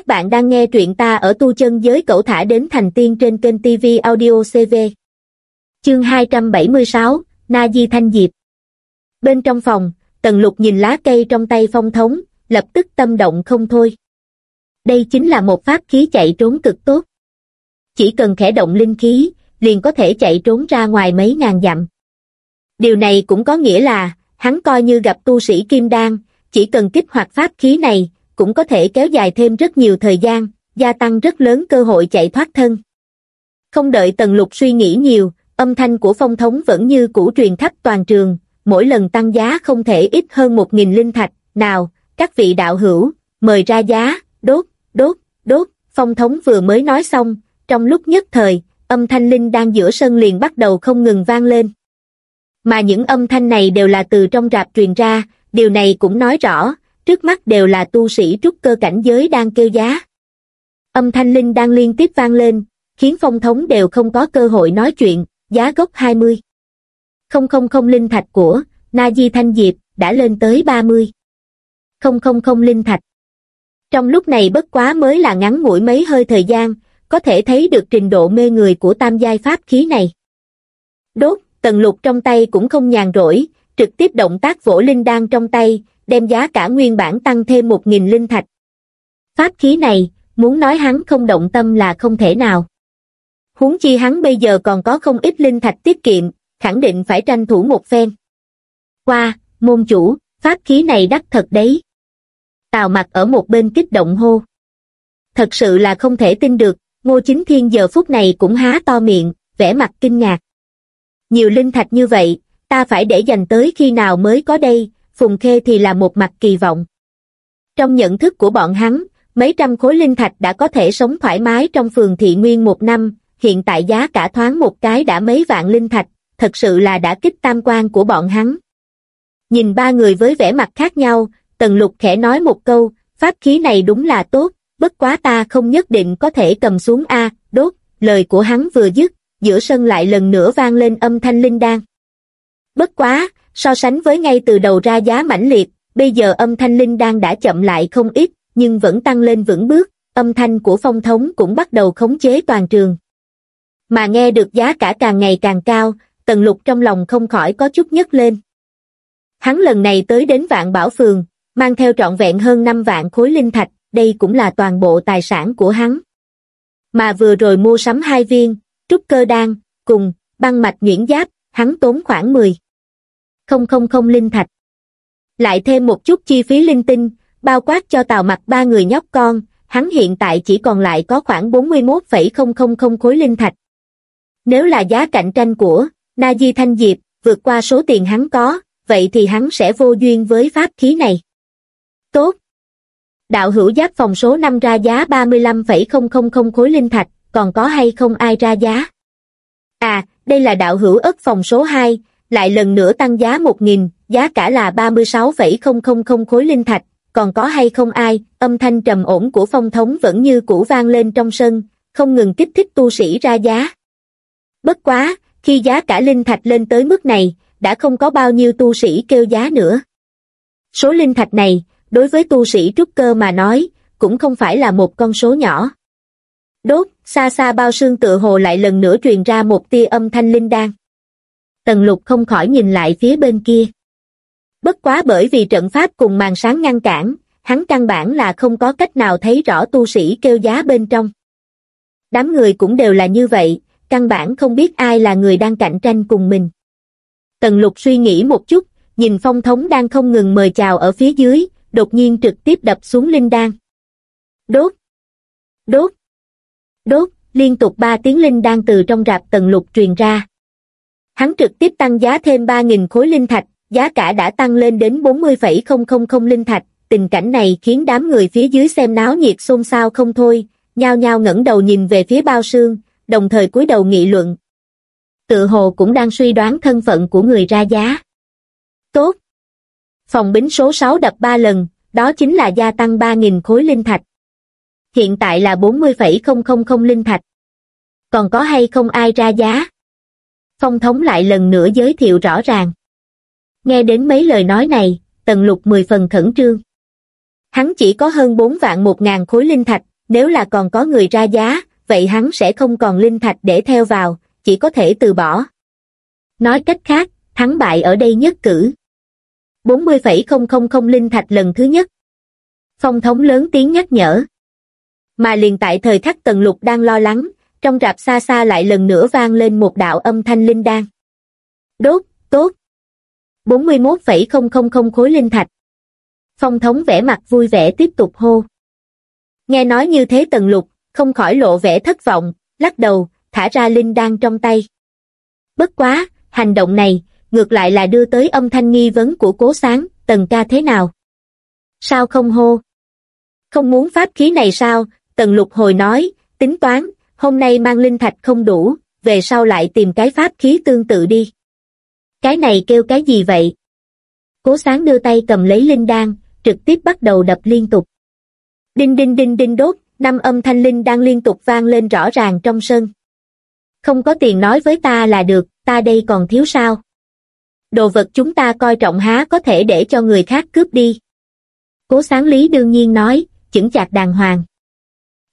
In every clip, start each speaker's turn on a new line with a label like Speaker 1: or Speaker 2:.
Speaker 1: Các bạn đang nghe truyện ta ở tu chân giới cẩu thả đến thành tiên trên kênh TV Audio CV. Chương 276, Na Di Thanh Diệp Bên trong phòng, Tần Lục nhìn lá cây trong tay phong thống, lập tức tâm động không thôi. Đây chính là một pháp khí chạy trốn cực tốt. Chỉ cần khẽ động linh khí, liền có thể chạy trốn ra ngoài mấy ngàn dặm. Điều này cũng có nghĩa là, hắn coi như gặp tu sĩ Kim Đan, chỉ cần kích hoạt pháp khí này, cũng có thể kéo dài thêm rất nhiều thời gian, gia tăng rất lớn cơ hội chạy thoát thân. Không đợi Tần Lục suy nghĩ nhiều, âm thanh của phong thống vẫn như cũ truyền khắp toàn trường, mỗi lần tăng giá không thể ít hơn một nghìn linh thạch, nào, các vị đạo hữu, mời ra giá, đốt, đốt, đốt, phong thống vừa mới nói xong, trong lúc nhất thời, âm thanh linh đang giữa sân liền bắt đầu không ngừng vang lên. Mà những âm thanh này đều là từ trong rạp truyền ra, điều này cũng nói rõ, trước mắt đều là tu sĩ trúc cơ cảnh giới đang kêu giá. Âm thanh linh đang liên tiếp vang lên, khiến phong thống đều không có cơ hội nói chuyện, giá gốc 20. Không không không linh thạch của, Na Di Thanh Diệp, đã lên tới 30. Không không không linh thạch. Trong lúc này bất quá mới là ngắn ngủi mấy hơi thời gian, có thể thấy được trình độ mê người của tam giai pháp khí này. Đốt, tần lục trong tay cũng không nhàn rỗi, trực tiếp động tác vỗ linh đan trong tay, đem giá cả nguyên bản tăng thêm một nghìn linh thạch. Pháp khí này, muốn nói hắn không động tâm là không thể nào. Huống chi hắn bây giờ còn có không ít linh thạch tiết kiệm, khẳng định phải tranh thủ một phen. Qua, môn chủ, pháp khí này đắt thật đấy. Tào mặt ở một bên kích động hô. Thật sự là không thể tin được, ngô chính thiên giờ phút này cũng há to miệng, vẻ mặt kinh ngạc. Nhiều linh thạch như vậy, ta phải để dành tới khi nào mới có đây, Phùng Khê thì là một mặt kỳ vọng. Trong nhận thức của bọn hắn, mấy trăm khối linh thạch đã có thể sống thoải mái trong phường thị nguyên một năm, hiện tại giá cả thoáng một cái đã mấy vạn linh thạch, thật sự là đã kích tam quan của bọn hắn. Nhìn ba người với vẻ mặt khác nhau, Tần Lục khẽ nói một câu, pháp khí này đúng là tốt, bất quá ta không nhất định có thể cầm xuống A, đốt, lời của hắn vừa dứt, giữa sân lại lần nữa vang lên âm thanh linh đan. Bất quá, so sánh với ngay từ đầu ra giá mãnh liệt, bây giờ âm thanh linh đan đã chậm lại không ít, nhưng vẫn tăng lên vững bước, âm thanh của phong thống cũng bắt đầu khống chế toàn trường. Mà nghe được giá cả càng ngày càng cao, tần lục trong lòng không khỏi có chút nhấc lên. Hắn lần này tới đến vạn bảo phường, mang theo trọn vẹn hơn 5 vạn khối linh thạch, đây cũng là toàn bộ tài sản của hắn. Mà vừa rồi mua sắm hai viên, trúc cơ đan, cùng, băng mạch nhuyễn giáp, hắn tốn khoảng 10. Không không không linh thạch. Lại thêm một chút chi phí linh tinh, bao quát cho tàu mặt ba người nhóc con, hắn hiện tại chỉ còn lại có khoảng 41,000 khối linh thạch. Nếu là giá cạnh tranh của Na Di Thanh Diệp vượt qua số tiền hắn có, vậy thì hắn sẽ vô duyên với pháp khí này. Tốt. Đạo hữu giáp phòng số 5 ra giá 35,000 khối linh thạch, còn có hay không ai ra giá? À, đây là đạo hữu ất phòng số 2, lại lần nữa tăng giá 1.000, giá cả là 36,000 khối linh thạch, còn có hay không ai, âm thanh trầm ổn của phong thống vẫn như cũ vang lên trong sân, không ngừng kích thích tu sĩ ra giá. Bất quá, khi giá cả linh thạch lên tới mức này, đã không có bao nhiêu tu sĩ kêu giá nữa. Số linh thạch này, đối với tu sĩ trúc cơ mà nói, cũng không phải là một con số nhỏ. Đốt, xa xa bao xương tựa hồ lại lần nữa truyền ra một tia âm thanh linh đan. Tần lục không khỏi nhìn lại phía bên kia. Bất quá bởi vì trận pháp cùng màn sáng ngăn cản, hắn căn bản là không có cách nào thấy rõ tu sĩ kêu giá bên trong. Đám người cũng đều là như vậy, căn bản không biết ai là người đang cạnh tranh cùng mình. Tần lục suy nghĩ một chút, nhìn phong thống đang không ngừng mời chào ở phía dưới, đột nhiên trực tiếp đập xuống linh đan. Đốt! Đốt! Đốt! Liên tục ba tiếng linh đan từ trong rạp tần lục truyền ra. Hắn trực tiếp tăng giá thêm 3.000 khối linh thạch, giá cả đã tăng lên đến 40,000 linh thạch, tình cảnh này khiến đám người phía dưới xem náo nhiệt xôn xao không thôi, nhao nhao ngẩng đầu nhìn về phía bao sương, đồng thời cúi đầu nghị luận. Tự hồ cũng đang suy đoán thân phận của người ra giá. Tốt! Phòng bính số 6 đập 3 lần, đó chính là gia tăng 3.000 khối linh thạch. Hiện tại là 40,000 linh thạch. Còn có hay không ai ra giá? Phong thống lại lần nữa giới thiệu rõ ràng. Nghe đến mấy lời nói này, tần lục 10 phần khẩn trương. Hắn chỉ có hơn 4 vạn 1 ngàn khối linh thạch, nếu là còn có người ra giá, vậy hắn sẽ không còn linh thạch để theo vào, chỉ có thể từ bỏ. Nói cách khác, thắng bại ở đây nhất cử. 40,000 linh thạch lần thứ nhất. Phong thống lớn tiếng nhắc nhở. Mà liền tại thời khắc tần lục đang lo lắng, trong rạp xa xa lại lần nữa vang lên một đạo âm thanh linh đan. Đốt, tốt. 41,000 khối linh thạch. Phong thống vẻ mặt vui vẻ tiếp tục hô. Nghe nói như thế tần lục, không khỏi lộ vẻ thất vọng, lắc đầu, thả ra linh đan trong tay. Bất quá, hành động này, ngược lại là đưa tới âm thanh nghi vấn của cố sáng, tần ca thế nào? Sao không hô? Không muốn pháp khí này sao? Tần lục hồi nói, tính toán, hôm nay mang linh thạch không đủ, về sau lại tìm cái pháp khí tương tự đi. Cái này kêu cái gì vậy? Cố sáng đưa tay cầm lấy linh đan, trực tiếp bắt đầu đập liên tục. Đinh đinh đinh đinh đốt, năm âm thanh linh đang liên tục vang lên rõ ràng trong sân. Không có tiền nói với ta là được, ta đây còn thiếu sao? Đồ vật chúng ta coi trọng há có thể để cho người khác cướp đi. Cố sáng lý đương nhiên nói, chững chạc đàng hoàng.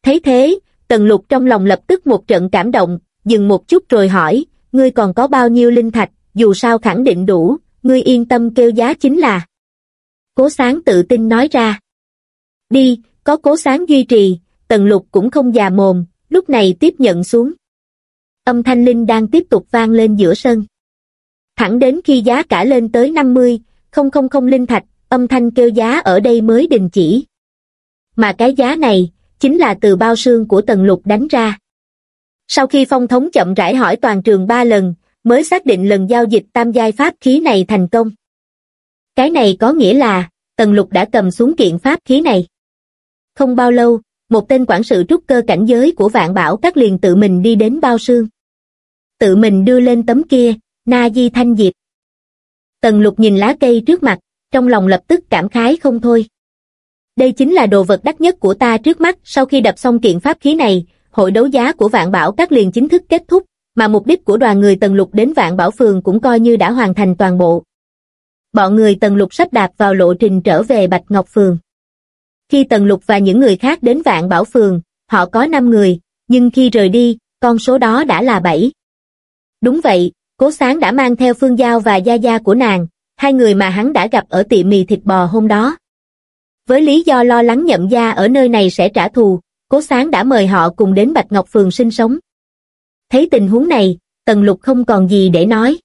Speaker 1: Thấy thế, tần lục trong lòng lập tức một trận cảm động, dừng một chút rồi hỏi, ngươi còn có bao nhiêu linh thạch, dù sao khẳng định đủ, ngươi yên tâm kêu giá chính là. Cố sáng tự tin nói ra. Đi, có cố sáng duy trì, tần lục cũng không già mồm, lúc này tiếp nhận xuống. Âm thanh linh đang tiếp tục vang lên giữa sân. Thẳng đến khi giá cả lên tới 50, không không không linh thạch, âm thanh kêu giá ở đây mới đình chỉ. Mà cái giá này, chính là từ bao xương của tần lục đánh ra. Sau khi phong thống chậm rãi hỏi toàn trường ba lần, mới xác định lần giao dịch tam giai pháp khí này thành công. Cái này có nghĩa là, tần lục đã cầm xuống kiện pháp khí này. Không bao lâu, một tên quản sự trúc cơ cảnh giới của vạn bảo các liền tự mình đi đến bao xương. Tự mình đưa lên tấm kia, na di thanh diệp. Tần lục nhìn lá cây trước mặt, trong lòng lập tức cảm khái không thôi. Đây chính là đồ vật đắt nhất của ta trước mắt sau khi đập xong kiện pháp khí này, hội đấu giá của vạn bảo các liền chính thức kết thúc, mà mục đích của đoàn người tần lục đến vạn bảo phường cũng coi như đã hoàn thành toàn bộ. Bọn người tần lục sắp đạp vào lộ trình trở về Bạch Ngọc Phường. Khi Tần Lục và những người khác đến Vạn Bảo Phường, họ có 5 người, nhưng khi rời đi, con số đó đã là 7. Đúng vậy, Cố Sáng đã mang theo Phương Giao và Gia Gia của nàng, hai người mà hắn đã gặp ở tiệm mì thịt bò hôm đó. Với lý do lo lắng nhậm gia ở nơi này sẽ trả thù, Cố Sáng đã mời họ cùng đến Bạch Ngọc Phường sinh sống. Thấy tình huống này, Tần Lục không còn gì để nói.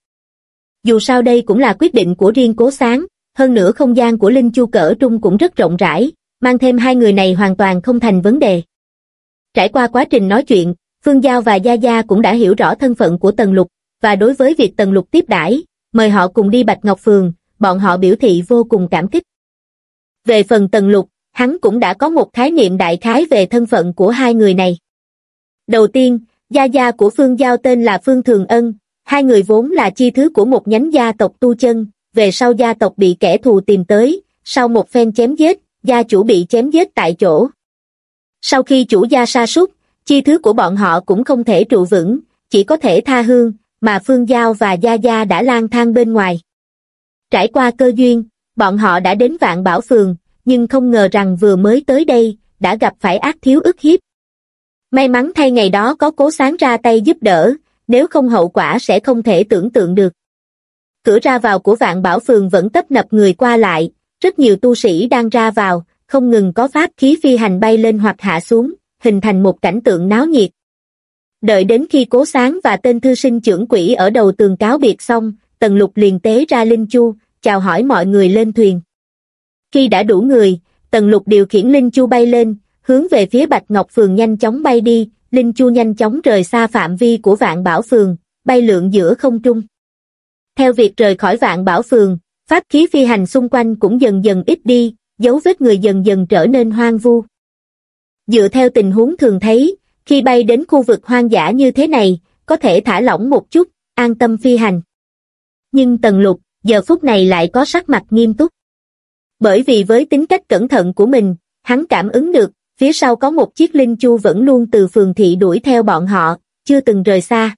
Speaker 1: Dù sao đây cũng là quyết định của riêng Cố Sáng, hơn nữa không gian của Linh Chu Cỡ Trung cũng rất rộng rãi, mang thêm hai người này hoàn toàn không thành vấn đề. Trải qua quá trình nói chuyện, Phương Giao và Gia Gia cũng đã hiểu rõ thân phận của Tần Lục, và đối với việc Tần Lục tiếp đãi, mời họ cùng đi Bạch Ngọc Phường, bọn họ biểu thị vô cùng cảm kích. Về phần Tần Lục, hắn cũng đã có một khái niệm đại khái về thân phận của hai người này. Đầu tiên, Gia Gia của Phương Giao tên là Phương Thường Ân, hai người vốn là chi thứ của một nhánh gia tộc tu chân, về sau gia tộc bị kẻ thù tìm tới, sau một phen chém giết, gia chủ bị chém giết tại chỗ. Sau khi chủ gia sa sút, chi thứ của bọn họ cũng không thể trụ vững, chỉ có thể tha hương, mà Phương Giao và Gia Gia đã lang thang bên ngoài. Trải qua cơ duyên, bọn họ đã đến vạn bảo phường, nhưng không ngờ rằng vừa mới tới đây, đã gặp phải ác thiếu ức hiếp. May mắn thay ngày đó có cố sáng ra tay giúp đỡ, nếu không hậu quả sẽ không thể tưởng tượng được. Cửa ra vào của vạn bảo phường vẫn tấp nập người qua lại, rất nhiều tu sĩ đang ra vào, không ngừng có pháp khí phi hành bay lên hoặc hạ xuống, hình thành một cảnh tượng náo nhiệt. Đợi đến khi cố sáng và tên thư sinh trưởng quỷ ở đầu tường cáo biệt xong, tần lục liền tế ra Linh Chu, chào hỏi mọi người lên thuyền. Khi đã đủ người, tần lục điều khiển Linh Chu bay lên, hướng về phía Bạch Ngọc Phường nhanh chóng bay đi, Linh Chu nhanh chóng rời xa phạm vi của vạn bảo phường, bay lượn giữa không trung. Theo việc rời khỏi vạn bảo phường, Pháp khí phi hành xung quanh cũng dần dần ít đi, dấu vết người dần dần trở nên hoang vu. Dựa theo tình huống thường thấy, khi bay đến khu vực hoang dã như thế này, có thể thả lỏng một chút, an tâm phi hành. Nhưng Tần Lục, giờ phút này lại có sắc mặt nghiêm túc. Bởi vì với tính cách cẩn thận của mình, hắn cảm ứng được, phía sau có một chiếc linh chu vẫn luôn từ phường thị đuổi theo bọn họ, chưa từng rời xa.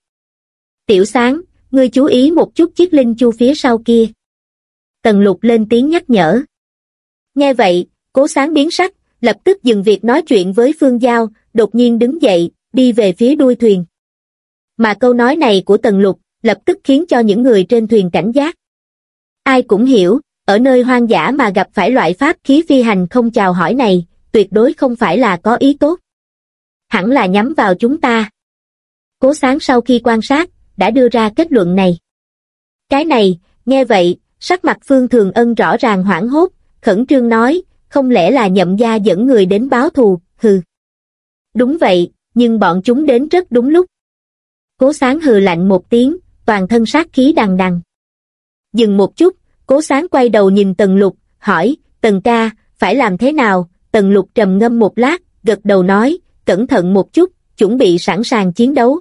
Speaker 1: Tiểu sáng, ngươi chú ý một chút chiếc linh chu phía sau kia. Tần lục lên tiếng nhắc nhở. Nghe vậy, cố sáng biến sắc, lập tức dừng việc nói chuyện với Phương Giao, đột nhiên đứng dậy, đi về phía đuôi thuyền. Mà câu nói này của Tần Lục, lập tức khiến cho những người trên thuyền cảnh giác. Ai cũng hiểu, ở nơi hoang dã mà gặp phải loại pháp khí phi hành không chào hỏi này, tuyệt đối không phải là có ý tốt. Hẳn là nhắm vào chúng ta. Cố sáng sau khi quan sát, đã đưa ra kết luận này. Cái này, nghe vậy, sắc mặt Phương Thường Ân rõ ràng hoảng hốt, khẩn trương nói, không lẽ là nhậm gia dẫn người đến báo thù, hừ. Đúng vậy, nhưng bọn chúng đến rất đúng lúc. Cố sáng hừ lạnh một tiếng, toàn thân sát khí đằng đằng. Dừng một chút, cố sáng quay đầu nhìn Tần Lục, hỏi, Tần ca, phải làm thế nào? Tần Lục trầm ngâm một lát, gật đầu nói, cẩn thận một chút, chuẩn bị sẵn sàng chiến đấu.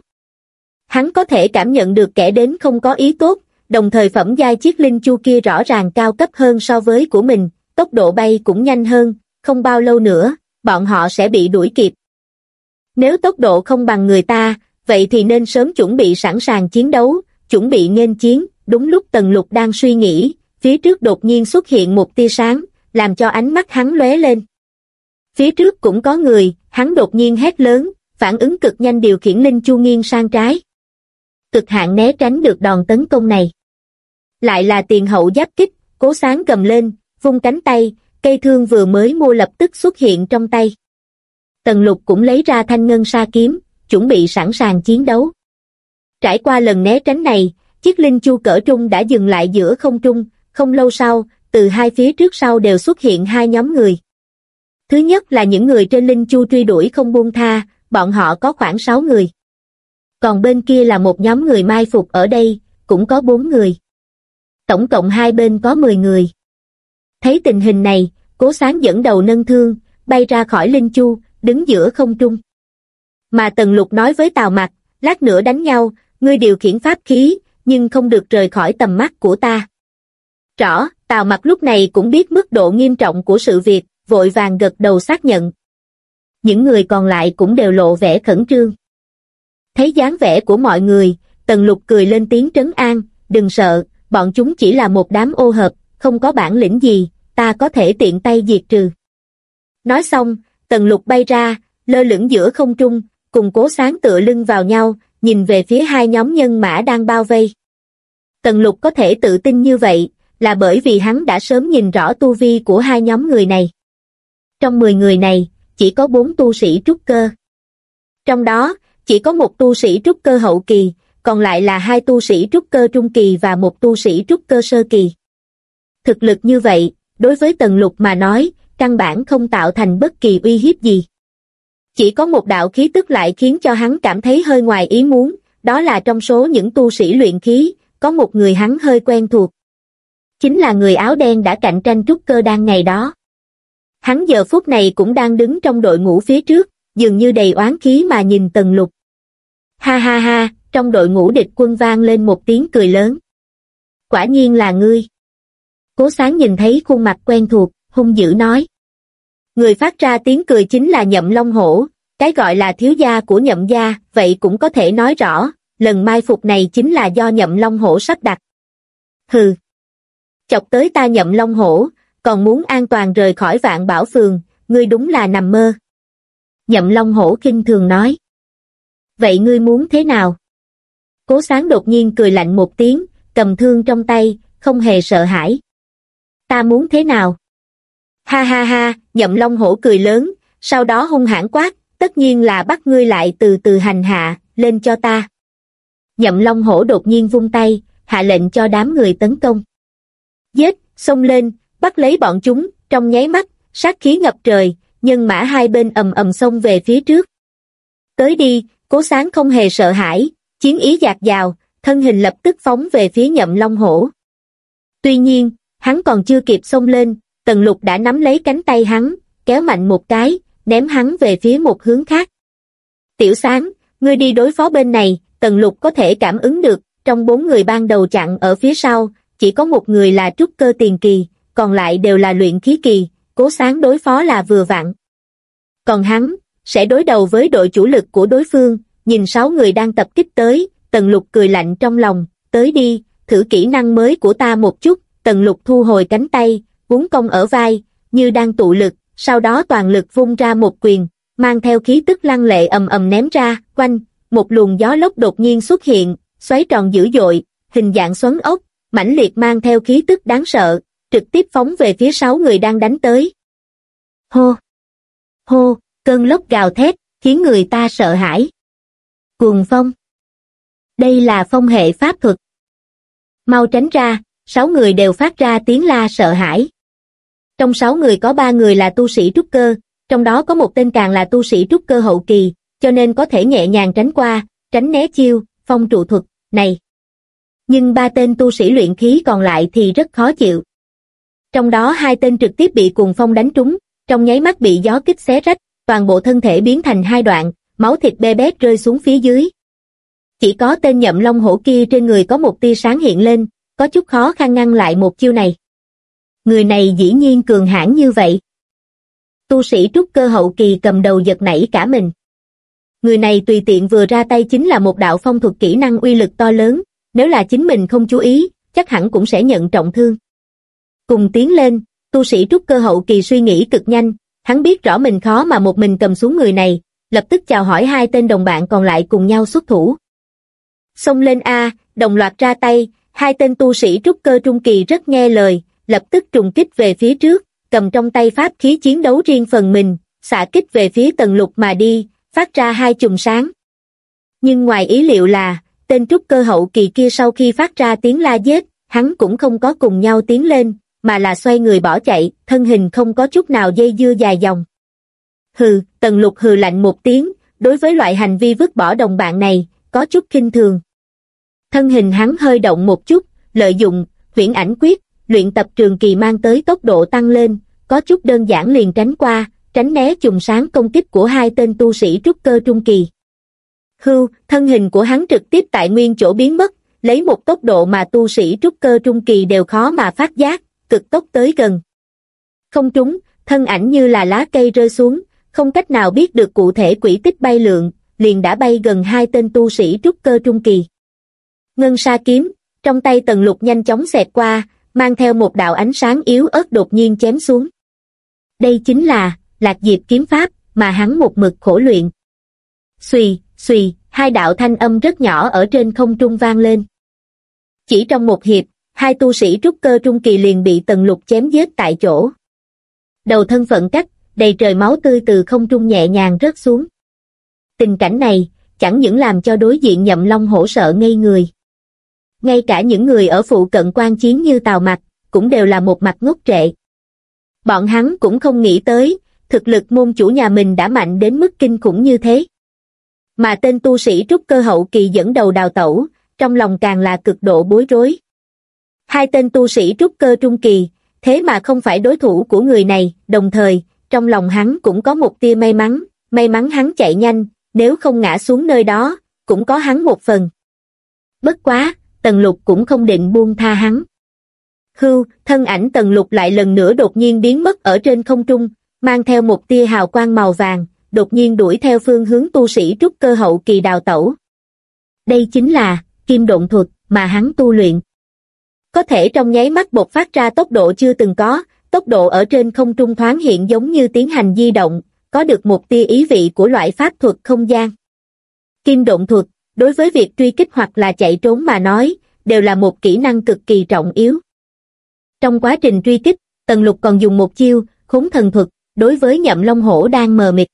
Speaker 1: Hắn có thể cảm nhận được kẻ đến không có ý tốt, đồng thời phẩm giai chiếc linh chu kia rõ ràng cao cấp hơn so với của mình, tốc độ bay cũng nhanh hơn, không bao lâu nữa, bọn họ sẽ bị đuổi kịp. Nếu tốc độ không bằng người ta, vậy thì nên sớm chuẩn bị sẵn sàng chiến đấu, chuẩn bị nghênh chiến, đúng lúc Tần Lục đang suy nghĩ, phía trước đột nhiên xuất hiện một tia sáng, làm cho ánh mắt hắn lóe lên. Phía trước cũng có người, hắn đột nhiên hét lớn, phản ứng cực nhanh điều khiển Linh Chu nghiêng sang trái. Cực hạn né tránh được đòn tấn công này. Lại là tiền hậu giáp kích, cố sáng cầm lên, vung cánh tay, cây thương vừa mới mua lập tức xuất hiện trong tay. Tần lục cũng lấy ra thanh ngân sa kiếm, chuẩn bị sẵn sàng chiến đấu. Trải qua lần né tránh này, chiếc linh chu cỡ trung đã dừng lại giữa không trung, không lâu sau, từ hai phía trước sau đều xuất hiện hai nhóm người. Thứ nhất là những người trên linh chu truy đuổi không buông tha, bọn họ có khoảng 6 người. Còn bên kia là một nhóm người mai phục ở đây, cũng có 4 người. Tổng cộng hai bên có 10 người. Thấy tình hình này, cố sáng dẫn đầu nâng thương, bay ra khỏi linh chu, đứng giữa không trung. Mà Tần Lục nói với Tào Mặc, lát nữa đánh nhau, ngươi điều khiển pháp khí, nhưng không được rời khỏi tầm mắt của ta. Rõ, Tào Mặc lúc này cũng biết mức độ nghiêm trọng của sự việc, vội vàng gật đầu xác nhận. Những người còn lại cũng đều lộ vẻ khẩn trương. Thấy dáng vẻ của mọi người, Tần Lục cười lên tiếng trấn an, đừng sợ, bọn chúng chỉ là một đám ô hợp, không có bản lĩnh gì, ta có thể tiện tay diệt trừ. Nói xong, Tần Lục bay ra, lơ lửng giữa không trung, cùng cố sáng tựa lưng vào nhau, nhìn về phía hai nhóm nhân mã đang bao vây. Tần Lục có thể tự tin như vậy, là bởi vì hắn đã sớm nhìn rõ tu vi của hai nhóm người này. Trong 10 người này, chỉ có 4 tu sĩ trúc cơ. Trong đó, chỉ có một tu sĩ trúc cơ hậu kỳ, còn lại là hai tu sĩ trúc cơ trung kỳ và một tu sĩ trúc cơ sơ kỳ. Thực lực như vậy, đối với Tần Lục mà nói, căn bản không tạo thành bất kỳ uy hiếp gì. Chỉ có một đạo khí tức lại khiến cho hắn cảm thấy hơi ngoài ý muốn, đó là trong số những tu sĩ luyện khí, có một người hắn hơi quen thuộc. Chính là người áo đen đã cạnh tranh trúc cơ đan ngày đó. Hắn giờ phút này cũng đang đứng trong đội ngũ phía trước, dường như đầy oán khí mà nhìn tần lục. Ha ha ha, trong đội ngũ địch quân vang lên một tiếng cười lớn. Quả nhiên là ngươi. Cố sáng nhìn thấy khuôn mặt quen thuộc, hung dữ nói. Người phát ra tiếng cười chính là nhậm long hổ, cái gọi là thiếu gia của nhậm gia, vậy cũng có thể nói rõ, lần mai phục này chính là do nhậm long hổ sắp đặt. Hừ. Chọc tới ta nhậm long hổ, còn muốn an toàn rời khỏi vạn bảo phường, ngươi đúng là nằm mơ. Nhậm long hổ kinh thường nói. Vậy ngươi muốn thế nào? Cố sáng đột nhiên cười lạnh một tiếng, cầm thương trong tay, không hề sợ hãi. Ta muốn thế nào? Ha ha ha, nhậm long hổ cười lớn, sau đó hung hãn quát, tất nhiên là bắt ngươi lại từ từ hành hạ, lên cho ta. Nhậm long hổ đột nhiên vung tay, hạ lệnh cho đám người tấn công. Giết, xông lên, bắt lấy bọn chúng, trong nháy mắt, sát khí ngập trời, nhân mã hai bên ầm ầm xông về phía trước. Tới đi, cố sáng không hề sợ hãi, chiến ý dạt dào, thân hình lập tức phóng về phía nhậm long hổ. Tuy nhiên, hắn còn chưa kịp xông lên, tần lục đã nắm lấy cánh tay hắn, kéo mạnh một cái, ném hắn về phía một hướng khác. Tiểu sáng, ngươi đi đối phó bên này, tần lục có thể cảm ứng được, trong bốn người ban đầu chặn ở phía sau, chỉ có một người là trúc cơ tiền kỳ, còn lại đều là luyện khí kỳ, cố sáng đối phó là vừa vặn. Còn hắn, sẽ đối đầu với đội chủ lực của đối phương, nhìn sáu người đang tập kích tới, tần lục cười lạnh trong lòng, tới đi, thử kỹ năng mới của ta một chút, tần lục thu hồi cánh tay, vốn công ở vai, như đang tụ lực, sau đó toàn lực vung ra một quyền, mang theo khí tức lăng lệ ầm ầm ném ra, quanh, một luồng gió lốc đột nhiên xuất hiện, xoáy tròn dữ dội, hình dạng xoắn ốc, mãnh liệt mang theo khí tức đáng sợ, trực tiếp phóng về phía sáu người đang đánh tới. Hô! Hô! Cơn lốc gào thét, khiến người ta sợ hãi. Cuồng phong! Đây là phong hệ pháp thuật. Mau tránh ra, sáu người đều phát ra tiếng la sợ hãi. Trong sáu người có ba người là tu sĩ trúc cơ, trong đó có một tên càng là tu sĩ trúc cơ hậu kỳ, cho nên có thể nhẹ nhàng tránh qua, tránh né chiêu, phong trụ thuật, này. Nhưng ba tên tu sĩ luyện khí còn lại thì rất khó chịu. Trong đó hai tên trực tiếp bị cuồng phong đánh trúng, trong nháy mắt bị gió kích xé rách, toàn bộ thân thể biến thành hai đoạn, máu thịt bê bét rơi xuống phía dưới. Chỉ có tên nhậm long hổ kia trên người có một tia sáng hiện lên, có chút khó khăn ngăn lại một chiêu này. Người này dĩ nhiên cường hãn như vậy. Tu sĩ trúc cơ hậu kỳ cầm đầu giật nảy cả mình. Người này tùy tiện vừa ra tay chính là một đạo phong thuật kỹ năng uy lực to lớn, nếu là chính mình không chú ý, chắc hẳn cũng sẽ nhận trọng thương. Cùng tiến lên, tu sĩ trúc cơ hậu kỳ suy nghĩ cực nhanh, hắn biết rõ mình khó mà một mình cầm xuống người này, lập tức chào hỏi hai tên đồng bạn còn lại cùng nhau xuất thủ. Xông lên A, đồng loạt ra tay, hai tên tu sĩ trúc cơ trung kỳ rất nghe lời, lập tức trùng kích về phía trước, cầm trong tay pháp khí chiến đấu riêng phần mình, xạ kích về phía tần lục mà đi, phát ra hai chùm sáng. Nhưng ngoài ý liệu là, tên trúc cơ hậu kỳ kia sau khi phát ra tiếng la giết, hắn cũng không có cùng nhau tiến lên, mà là xoay người bỏ chạy, thân hình không có chút nào dây dưa dài dòng. Hừ, tần lục hừ lạnh một tiếng, đối với loại hành vi vứt bỏ đồng bạn này, có chút kinh thường. Thân hình hắn hơi động một chút, lợi dụng, huyễn ảnh quyết, luyện tập trường kỳ mang tới tốc độ tăng lên, có chút đơn giản liền tránh qua, tránh né chùm sáng công kích của hai tên tu sĩ trúc cơ trung kỳ. Hưu, thân hình của hắn trực tiếp tại nguyên chỗ biến mất, lấy một tốc độ mà tu sĩ trúc cơ trung kỳ đều khó mà phát giác, cực tốc tới gần. Không trúng, thân ảnh như là lá cây rơi xuống, không cách nào biết được cụ thể quỹ tích bay lượng, liền đã bay gần hai tên tu sĩ trúc cơ trung kỳ. Ngân sa kiếm, trong tay tần lục nhanh chóng xẹt qua, mang theo một đạo ánh sáng yếu ớt đột nhiên chém xuống. Đây chính là, lạc diệp kiếm pháp, mà hắn một mực khổ luyện. Xùy, xùy, hai đạo thanh âm rất nhỏ ở trên không trung vang lên. Chỉ trong một hiệp, hai tu sĩ trúc cơ trung kỳ liền bị tần lục chém giết tại chỗ. Đầu thân phận cắt, đầy trời máu tươi từ không trung nhẹ nhàng rớt xuống. Tình cảnh này, chẳng những làm cho đối diện nhậm long hổ sợ ngây người. Ngay cả những người ở phụ cận quan chiến như Tào Mặt, cũng đều là một mặt ngốc trệ. Bọn hắn cũng không nghĩ tới, thực lực môn chủ nhà mình đã mạnh đến mức kinh khủng như thế. Mà tên tu sĩ trúc cơ hậu kỳ dẫn đầu đào tẩu, trong lòng càng là cực độ bối rối. Hai tên tu sĩ trúc cơ trung kỳ, thế mà không phải đối thủ của người này, đồng thời, trong lòng hắn cũng có một tia may mắn, may mắn hắn chạy nhanh, nếu không ngã xuống nơi đó, cũng có hắn một phần. Bất quá, Tần Lục cũng không định buông tha hắn. Hưu, thân ảnh Tần Lục lại lần nữa đột nhiên biến mất ở trên không trung, mang theo một tia hào quang màu vàng, đột nhiên đuổi theo phương hướng tu sĩ trúc cơ hậu kỳ đào tẩu. Đây chính là, kim độn thuật, mà hắn tu luyện. Có thể trong nháy mắt bộc phát ra tốc độ chưa từng có, tốc độ ở trên không trung thoáng hiện giống như tiến hành di động, có được một tia ý vị của loại pháp thuật không gian. Kim độn thuật, đối với việc truy kích hoặc là chạy trốn mà nói, đều là một kỹ năng cực kỳ trọng yếu. Trong quá trình truy kích, Tần Lục còn dùng một chiêu, khốn thần thuật, đối với nhậm long hổ đang mờ mịt.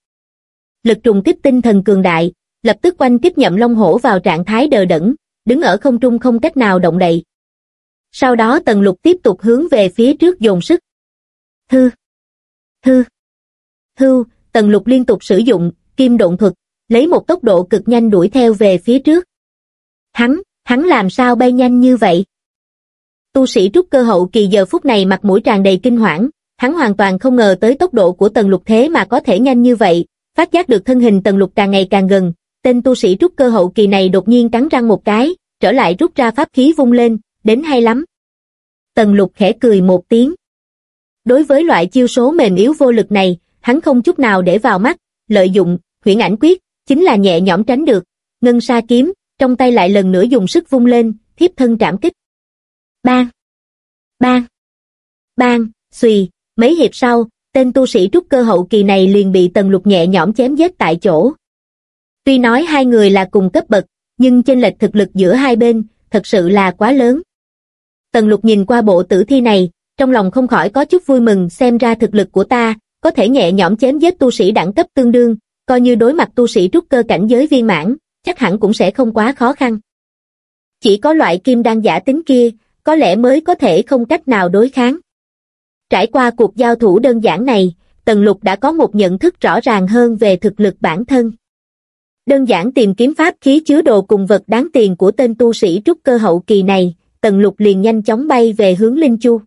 Speaker 1: Lực trùng kích tinh thần cường đại, lập tức quanh kích nhậm long hổ vào trạng thái đờ đẫn, đứng ở không trung không cách nào động đậy. Sau đó Tần Lục tiếp tục hướng về phía trước dồn sức. Hư! Hư! Hư! Tần Lục liên tục sử dụng, kim độn thuật, lấy một tốc độ cực nhanh đuổi theo về phía trước. Hắn, hắn làm sao bay nhanh như vậy? Tu sĩ trúc cơ hậu kỳ giờ phút này mặt mũi tràn đầy kinh hoảng, hắn hoàn toàn không ngờ tới tốc độ của tần lục thế mà có thể nhanh như vậy, phát giác được thân hình tần lục càng ngày càng gần, tên tu sĩ trúc cơ hậu kỳ này đột nhiên cắn răng một cái, trở lại rút ra pháp khí vung lên, đến hay lắm. Tần lục khẽ cười một tiếng. Đối với loại chiêu số mềm yếu vô lực này, hắn không chút nào để vào mắt, lợi dụng, huyễn ảnh quyết, chính là nhẹ nhõm tránh được. Ngân sa kiếm, trong tay lại lần nữa dùng sức vung lên, thiếp thân trảm kích. Bang! Bang! Bang! Xùy! Mấy hiệp sau, tên tu sĩ trúc cơ hậu kỳ này liền bị tần lục nhẹ nhõm chém giết tại chỗ. Tuy nói hai người là cùng cấp bậc, nhưng chênh lệch thực lực giữa hai bên, thật sự là quá lớn. Tần lục nhìn qua bộ tử thi này, trong lòng không khỏi có chút vui mừng xem ra thực lực của ta, có thể nhẹ nhõm chém giết tu sĩ đẳng cấp tương đương, coi như đối mặt tu sĩ trúc cơ cảnh giới viên mãn, chắc hẳn cũng sẽ không quá khó khăn. Chỉ có loại kim đan giả tính kia, có lẽ mới có thể không cách nào đối kháng. Trải qua cuộc giao thủ đơn giản này, Tần Lục đã có một nhận thức rõ ràng hơn về thực lực bản thân. Đơn giản tìm kiếm pháp khí chứa đồ cùng vật đáng tiền của tên tu sĩ trúc cơ hậu kỳ này, Tần Lục liền nhanh chóng bay về hướng Linh Chu.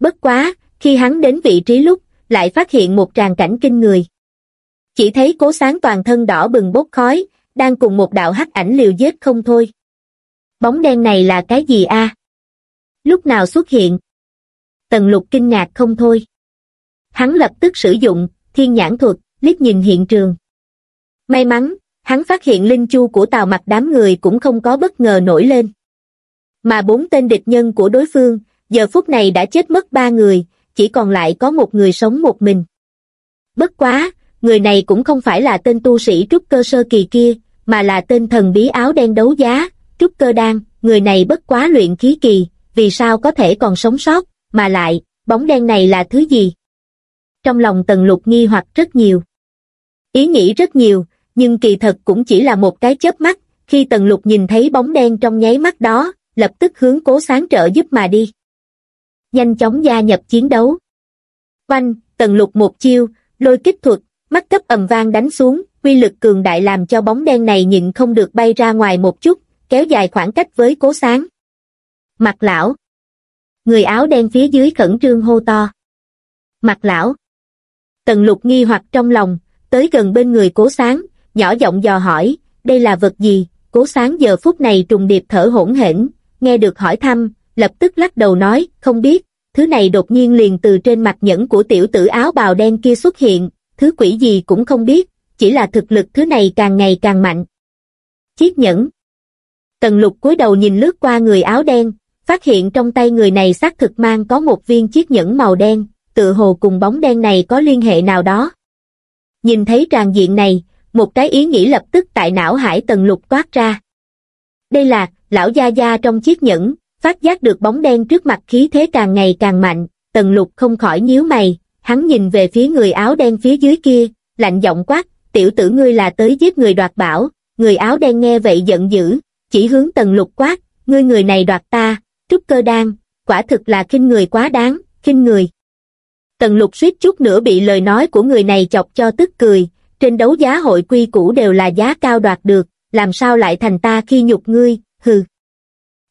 Speaker 1: Bất quá, khi hắn đến vị trí lúc, lại phát hiện một tràng cảnh kinh người. Chỉ thấy cố sáng toàn thân đỏ bừng bốc khói, đang cùng một đạo hắc ảnh liều giết không thôi. Bóng đen này là cái gì a? Lúc nào xuất hiện? Tần lục kinh ngạc không thôi. Hắn lập tức sử dụng, thiên nhãn thuật, liếc nhìn hiện trường. May mắn, hắn phát hiện linh chu của tàu mặt đám người cũng không có bất ngờ nổi lên. Mà bốn tên địch nhân của đối phương, giờ phút này đã chết mất ba người, chỉ còn lại có một người sống một mình. Bất quá, người này cũng không phải là tên tu sĩ trúc cơ sơ kỳ kia, mà là tên thần bí áo đen đấu giá, trúc cơ đan, người này bất quá luyện khí kỳ, vì sao có thể còn sống sót, mà lại, bóng đen này là thứ gì? Trong lòng tần lục nghi hoặc rất nhiều. Ý nghĩ rất nhiều, nhưng kỳ thật cũng chỉ là một cái chớp mắt, khi tần lục nhìn thấy bóng đen trong nháy mắt đó, lập tức hướng cố sáng trợ giúp mà đi. Nhanh chóng gia nhập chiến đấu. Oanh, tần lục một chiêu, lôi kích thuật, mắt cấp ầm vang đánh xuống, quy lực cường đại làm cho bóng đen này nhịn không được bay ra ngoài một chút, kéo dài khoảng cách với cố sáng. Mặt lão. Người áo đen phía dưới khẩn trương hô to. Mặt lão. Tần lục nghi hoặc trong lòng, tới gần bên người cố sáng, nhỏ giọng dò hỏi, đây là vật gì? Cố sáng giờ phút này trùng điệp thở hỗn hển, nghe được hỏi thăm, lập tức lắc đầu nói, không biết, thứ này đột nhiên liền từ trên mặt nhẫn của tiểu tử áo bào đen kia xuất hiện, thứ quỷ gì cũng không biết, chỉ là thực lực thứ này càng ngày càng mạnh. Chiếc nhẫn Tần lục cúi đầu nhìn lướt qua người áo đen, phát hiện trong tay người này xác thực mang có một viên chiếc nhẫn màu đen, tự hồ cùng bóng đen này có liên hệ nào đó. Nhìn thấy tràn diện này, một cái ý nghĩ lập tức tại não hải tần lục toát ra. Đây là, lão gia gia trong chiếc nhẫn, phát giác được bóng đen trước mặt khí thế càng ngày càng mạnh, tần lục không khỏi nhíu mày, hắn nhìn về phía người áo đen phía dưới kia, lạnh giọng quát, tiểu tử ngươi là tới giết người đoạt bảo, người áo đen nghe vậy giận dữ, chỉ hướng tần lục quát, ngươi người này đoạt ta, trúc cơ đan, quả thực là khinh người quá đáng, khinh người. Tần lục suýt chút nữa bị lời nói của người này chọc cho tức cười, trên đấu giá hội quy củ đều là giá cao đoạt được, làm sao lại thành ta khi nhục ngươi, hừ.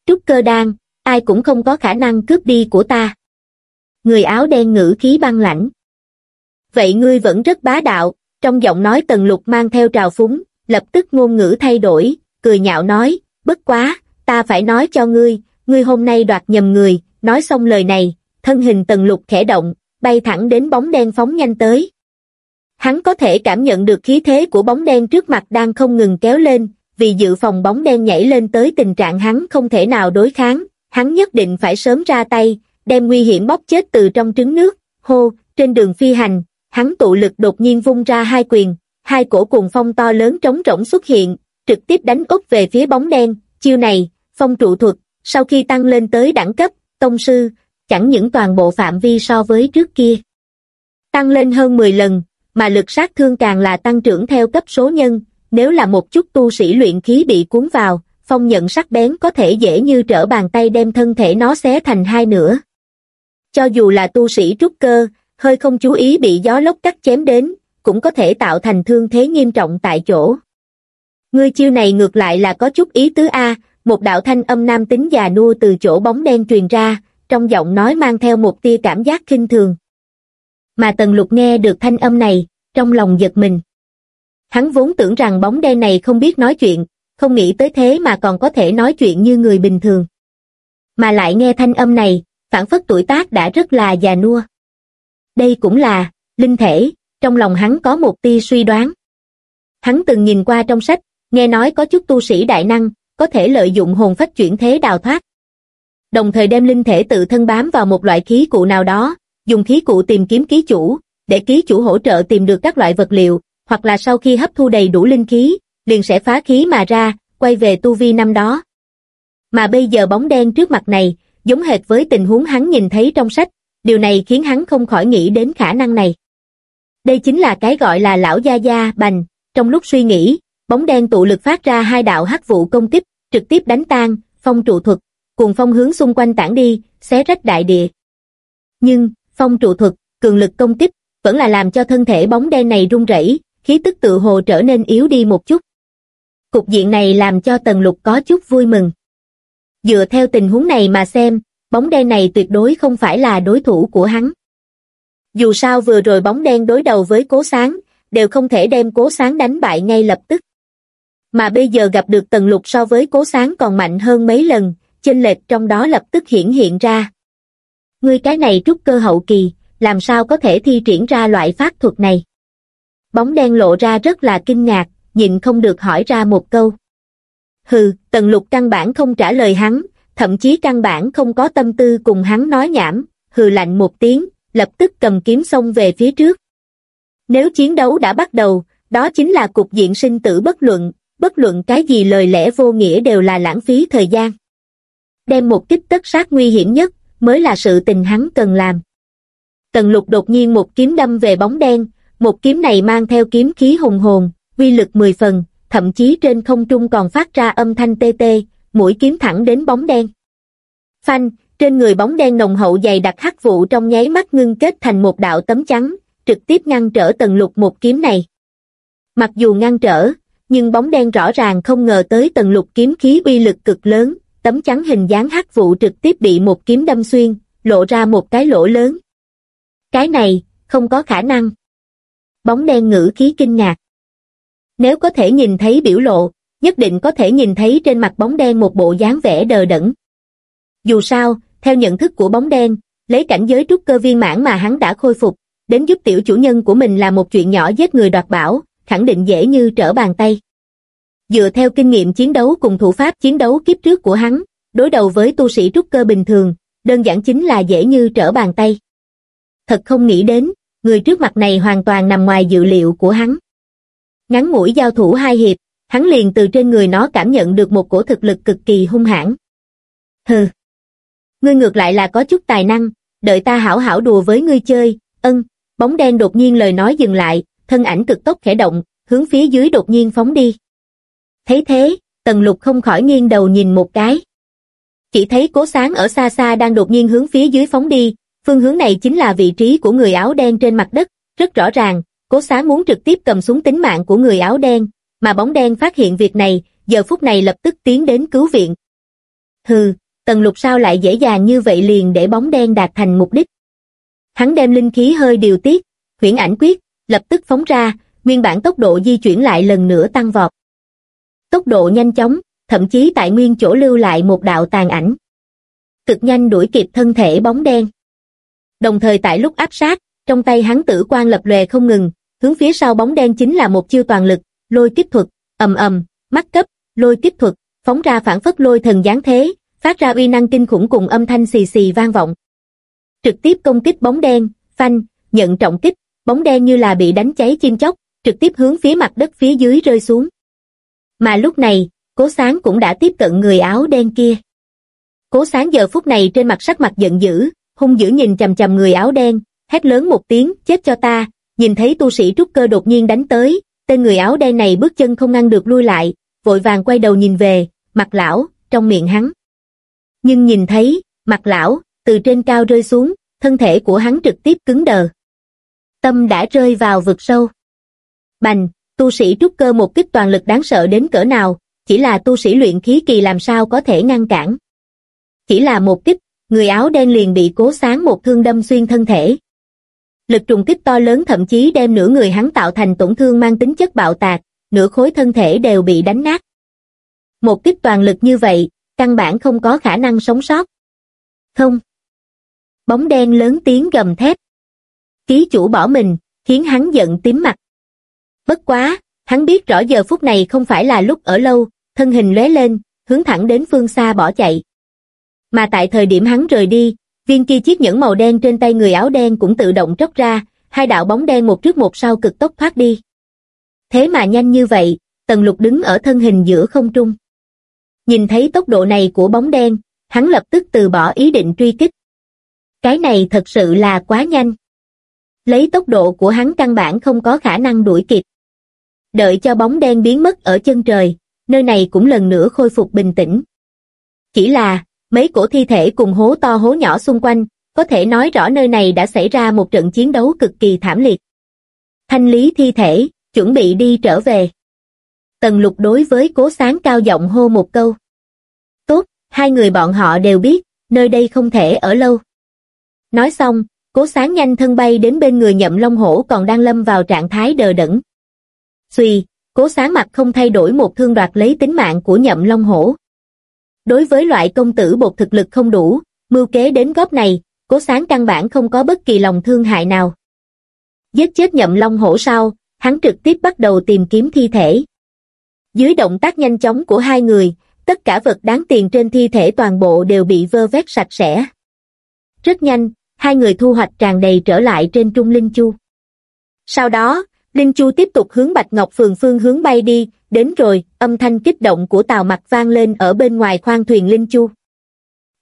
Speaker 1: Trúc cơ đan, ai cũng không có khả năng cướp đi của ta. Người áo đen ngữ khí băng lãnh. Vậy ngươi vẫn rất bá đạo, trong giọng nói tần lục mang theo trào phúng, lập tức ngôn ngữ thay đổi, cười nhạo nói, bất quá, ta phải nói cho ngươi, ngươi hôm nay đoạt nhầm người, nói xong lời này, thân hình tần lục khẽ động, bay thẳng đến bóng đen phóng nhanh tới. Hắn có thể cảm nhận được khí thế của bóng đen trước mặt đang không ngừng kéo lên, vì dự phòng bóng đen nhảy lên tới tình trạng hắn không thể nào đối kháng, hắn nhất định phải sớm ra tay, đem nguy hiểm bóc chết từ trong trứng nước, hô, trên đường phi hành, hắn tụ lực đột nhiên vung ra hai quyền, hai cổ cùng phong to lớn trống rỗng xuất hiện, trực tiếp đánh úp về phía bóng đen, chiêu này, phong trụ thuật, sau khi tăng lên tới đẳng cấp, tông sư, chẳng những toàn bộ phạm vi so với trước kia. Tăng lên hơn 10 lần, mà lực sát thương càng là tăng trưởng theo cấp số nhân, nếu là một chút tu sĩ luyện khí bị cuốn vào, phong nhận sắc bén có thể dễ như trở bàn tay đem thân thể nó xé thành hai nửa. Cho dù là tu sĩ trúc cơ, hơi không chú ý bị gió lốc cắt chém đến, cũng có thể tạo thành thương thế nghiêm trọng tại chỗ. Ngươi chiêu này ngược lại là có chút ý tứ A, một đạo thanh âm nam tính già nua từ chỗ bóng đen truyền ra, trong giọng nói mang theo một tia cảm giác kinh thường. Mà Tần Lục nghe được thanh âm này, trong lòng giật mình. Hắn vốn tưởng rằng bóng đen này không biết nói chuyện, không nghĩ tới thế mà còn có thể nói chuyện như người bình thường. Mà lại nghe thanh âm này, phản phất tuổi tác đã rất là già nua. Đây cũng là, linh thể, trong lòng hắn có một tia suy đoán. Hắn từng nhìn qua trong sách, nghe nói có chút tu sĩ đại năng, có thể lợi dụng hồn phách chuyển thế đào thoát. Đồng thời đem linh thể tự thân bám vào một loại khí cụ nào đó, dùng khí cụ tìm kiếm ký chủ, để ký chủ hỗ trợ tìm được các loại vật liệu, hoặc là sau khi hấp thu đầy đủ linh khí, liền sẽ phá khí mà ra, quay về tu vi năm đó. Mà bây giờ bóng đen trước mặt này, giống hệt với tình huống hắn nhìn thấy trong sách, điều này khiến hắn không khỏi nghĩ đến khả năng này. Đây chính là cái gọi là lão gia gia bành, trong lúc suy nghĩ, bóng đen tụ lực phát ra hai đạo hắc vụ công kích, trực tiếp đánh tan, phong trụ thuật, cùng phong hướng xung quanh tản đi, xé rách đại địa. Nhưng, phong trụ thuật, cường lực công kích, vẫn là làm cho thân thể bóng đen này rung rẩy, khí tức tự hồ trở nên yếu đi một chút. Cục diện này làm cho Tần Lục có chút vui mừng. Dựa theo tình huống này mà xem, bóng đen này tuyệt đối không phải là đối thủ của hắn. Dù sao vừa rồi bóng đen đối đầu với cố sáng, đều không thể đem cố sáng đánh bại ngay lập tức. Mà bây giờ gặp được tần lục so với cố sáng còn mạnh hơn mấy lần, chênh lệch trong đó lập tức hiển hiện ra. Ngươi cái này trúc cơ hậu kỳ, làm sao có thể thi triển ra loại pháp thuật này? Bóng đen lộ ra rất là kinh ngạc, nhịn không được hỏi ra một câu. Hừ, tần lục căn bản không trả lời hắn, thậm chí căn bản không có tâm tư cùng hắn nói nhảm, hừ lạnh một tiếng, lập tức cầm kiếm xông về phía trước. Nếu chiến đấu đã bắt đầu, đó chính là cục diện sinh tử bất luận, bất luận cái gì lời lẽ vô nghĩa đều là lãng phí thời gian. Đem một kích tất sát nguy hiểm nhất, mới là sự tình hắn cần làm. Tần lục đột nhiên một kiếm đâm về bóng đen, một kiếm này mang theo kiếm khí hùng hồn, uy lực 10 phần, thậm chí trên không trung còn phát ra âm thanh tê tê, mũi kiếm thẳng đến bóng đen. Phanh, trên người bóng đen nồng hậu dày đặc hắc vụ trong nháy mắt ngưng kết thành một đạo tấm trắng, trực tiếp ngăn trở tần lục một kiếm này. Mặc dù ngăn trở, nhưng bóng đen rõ ràng không ngờ tới tần lục kiếm khí uy lực cực lớn, tấm trắng hình dáng hắc vụ trực tiếp bị một kiếm đâm xuyên, lộ ra một cái lỗ lớn. Cái này, không có khả năng. Bóng đen ngữ khí kinh ngạc. Nếu có thể nhìn thấy biểu lộ, nhất định có thể nhìn thấy trên mặt bóng đen một bộ dáng vẻ đờ đẫn. Dù sao, theo nhận thức của bóng đen, lấy cảnh giới trúc cơ viên mãn mà hắn đã khôi phục, đến giúp tiểu chủ nhân của mình là một chuyện nhỏ giết người đoạt bảo, khẳng định dễ như trở bàn tay. Dựa theo kinh nghiệm chiến đấu cùng thủ pháp chiến đấu kiếp trước của hắn, đối đầu với tu sĩ trúc cơ bình thường, đơn giản chính là dễ như trở bàn tay. Thật không nghĩ đến, người trước mặt này hoàn toàn nằm ngoài dự liệu của hắn. Ngắn mũi giao thủ hai hiệp, hắn liền từ trên người nó cảm nhận được một cổ thực lực cực kỳ hung hãn. Hừ. Ngươi ngược lại là có chút tài năng, đợi ta hảo hảo đùa với ngươi chơi, ân, bóng đen đột nhiên lời nói dừng lại, thân ảnh cực tốc khẽ động, hướng phía dưới đột nhiên phóng đi. Thấy thế, tần lục không khỏi nghiêng đầu nhìn một cái. Chỉ thấy cố sáng ở xa xa đang đột nhiên hướng phía dưới phóng đi, phương hướng này chính là vị trí của người áo đen trên mặt đất, rất rõ ràng, cố xá muốn trực tiếp cầm súng tính mạng của người áo đen, mà bóng đen phát hiện việc này, giờ phút này lập tức tiến đến cứu viện. Hừ, tần lục sao lại dễ dàng như vậy liền để bóng đen đạt thành mục đích. Hắn đem linh khí hơi điều tiết, huyễn ảnh quyết, lập tức phóng ra, nguyên bản tốc độ di chuyển lại lần nữa tăng vọt. Tốc độ nhanh chóng, thậm chí tại nguyên chỗ lưu lại một đạo tàn ảnh. Cực nhanh đuổi kịp thân thể bóng đen. Đồng thời tại lúc áp sát, trong tay hắn tử quan lập lòe không ngừng, hướng phía sau bóng đen chính là một chiêu toàn lực, lôi kích thuật, ầm ầm, mắt cấp, lôi kích thuật, phóng ra phản phất lôi thần giáng thế, phát ra uy năng kinh khủng cùng âm thanh xì xì vang vọng. Trực tiếp công kích bóng đen, phanh, nhận trọng kích, bóng đen như là bị đánh cháy chim chóc, trực tiếp hướng phía mặt đất phía dưới rơi xuống. Mà lúc này, cố sáng cũng đã tiếp cận người áo đen kia. Cố sáng giờ phút này trên mặt sắc mặt giận dữ, hung dữ nhìn chầm chầm người áo đen, hét lớn một tiếng, chết cho ta, nhìn thấy tu sĩ trúc cơ đột nhiên đánh tới, tên người áo đen này bước chân không ngăn được lui lại, vội vàng quay đầu nhìn về, mặt lão, trong miệng hắn. Nhưng nhìn thấy, mặt lão, từ trên cao rơi xuống, thân thể của hắn trực tiếp cứng đờ. Tâm đã rơi vào vực sâu. Bành, tu sĩ trúc cơ một kích toàn lực đáng sợ đến cỡ nào, chỉ là tu sĩ luyện khí kỳ làm sao có thể ngăn cản. Chỉ là một kích, người áo đen liền bị cố sáng một thương đâm xuyên thân thể. Lực trùng kích to lớn thậm chí đem nửa người hắn tạo thành tổn thương mang tính chất bạo tạc, nửa khối thân thể đều bị đánh nát. Một kích toàn lực như vậy, căn bản không có khả năng sống sót. Không. Bóng đen lớn tiếng gầm thét. Ký chủ bỏ mình, khiến hắn giận tím mặt. Bất quá, hắn biết rõ giờ phút này không phải là lúc ở lâu, thân hình lóe lên, hướng thẳng đến phương xa bỏ chạy. Mà tại thời điểm hắn rời đi, viên kia chiếc nhẫn màu đen trên tay người áo đen cũng tự động tróc ra, hai đạo bóng đen một trước một sau cực tốc thoát đi. Thế mà nhanh như vậy, Tần Lục đứng ở thân hình giữa không trung. Nhìn thấy tốc độ này của bóng đen, hắn lập tức từ bỏ ý định truy kích. Cái này thật sự là quá nhanh. Lấy tốc độ của hắn căn bản không có khả năng đuổi kịp. Đợi cho bóng đen biến mất ở chân trời, nơi này cũng lần nữa khôi phục bình tĩnh. Chỉ là, mấy cổ thi thể cùng hố to hố nhỏ xung quanh, có thể nói rõ nơi này đã xảy ra một trận chiến đấu cực kỳ thảm liệt. Thanh lý thi thể, chuẩn bị đi trở về. Tần lục đối với cố sáng cao giọng hô một câu. Tốt, hai người bọn họ đều biết, nơi đây không thể ở lâu. Nói xong, cố sáng nhanh thân bay đến bên người nhậm long hổ còn đang lâm vào trạng thái đờ đẫn. Xùy, cố sáng mặt không thay đổi một thương đoạt lấy tính mạng của nhậm long hổ. Đối với loại công tử bột thực lực không đủ, mưu kế đến góp này, cố sáng căn bản không có bất kỳ lòng thương hại nào. Giết chết nhậm long hổ sau, hắn trực tiếp bắt đầu tìm kiếm thi thể. Dưới động tác nhanh chóng của hai người, tất cả vật đáng tiền trên thi thể toàn bộ đều bị vơ vét sạch sẽ. Rất nhanh, hai người thu hoạch tràn đầy trở lại trên Trung Linh Chu. Sau đó, Linh Chu tiếp tục hướng Bạch Ngọc Phường phương hướng bay đi, đến rồi, âm thanh kích động của tàu mặt vang lên ở bên ngoài khoang thuyền Linh Chu.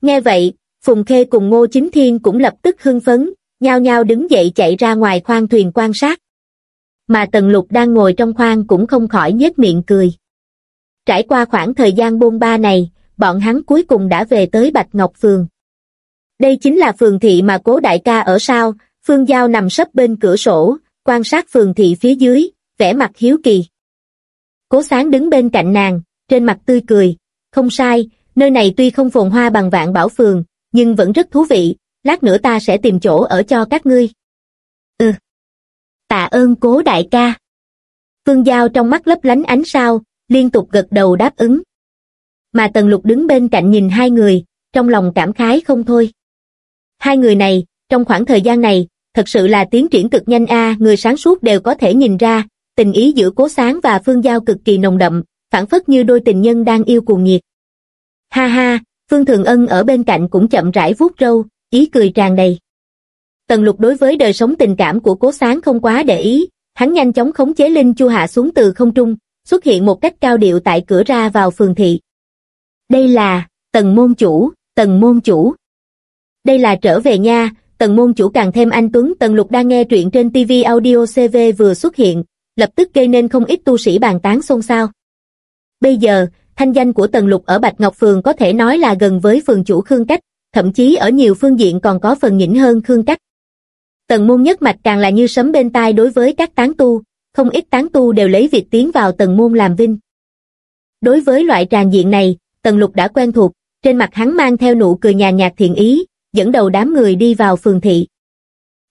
Speaker 1: Nghe vậy, Phùng Khê cùng Ngô Chính Thiên cũng lập tức hưng phấn, nhao nhao đứng dậy chạy ra ngoài khoang thuyền quan sát. Mà Tần Lục đang ngồi trong khoang cũng không khỏi nhếch miệng cười. Trải qua khoảng thời gian bôn ba này, bọn hắn cuối cùng đã về tới Bạch Ngọc Phường. Đây chính là phường thị mà cố đại ca ở sao, Phương Giao nằm sấp bên cửa sổ, quan sát phường thị phía dưới, vẻ mặt hiếu kỳ. Cố sáng đứng bên cạnh nàng, trên mặt tươi cười, không sai, nơi này tuy không phồn hoa bằng vạn bảo phường, nhưng vẫn rất thú vị, lát nữa ta sẽ tìm chỗ ở cho các ngươi. Ừ. Tạ ơn cố đại ca. Phương Giao trong mắt lấp lánh ánh sao, liên tục gật đầu đáp ứng. Mà Tần Lục đứng bên cạnh nhìn hai người, trong lòng cảm khái không thôi. Hai người này, trong khoảng thời gian này, thật sự là tiến triển cực nhanh a người sáng suốt đều có thể nhìn ra, tình ý giữa Cố Sáng và Phương Giao cực kỳ nồng đậm, phản phất như đôi tình nhân đang yêu cuồng nhiệt. Ha ha, Phương Thường Ân ở bên cạnh cũng chậm rãi vuốt râu, ý cười tràn đầy. Tần lục đối với đời sống tình cảm của cố sáng không quá để ý, hắn nhanh chóng khống chế Linh Chu hạ xuống từ không trung, xuất hiện một cách cao điệu tại cửa ra vào phường thị. Đây là, tần môn chủ, tần môn chủ. Đây là trở về nha, tần môn chủ càng thêm anh Tuấn tần lục đang nghe truyện trên TV audio CV vừa xuất hiện, lập tức gây nên không ít tu sĩ bàn tán xôn xao. Bây giờ, thanh danh của tần lục ở Bạch Ngọc Phường có thể nói là gần với phường chủ Khương Cách, thậm chí ở nhiều phương diện còn có phần nhỉnh hơn Khương Cách. Tần môn nhất mạch càng là như sấm bên tai đối với các tán tu, không ít tán tu đều lấy việc tiến vào tần môn làm vinh. Đối với loại tràn diện này, tần lục đã quen thuộc, trên mặt hắn mang theo nụ cười nhà nhạt thiện ý, dẫn đầu đám người đi vào phường thị.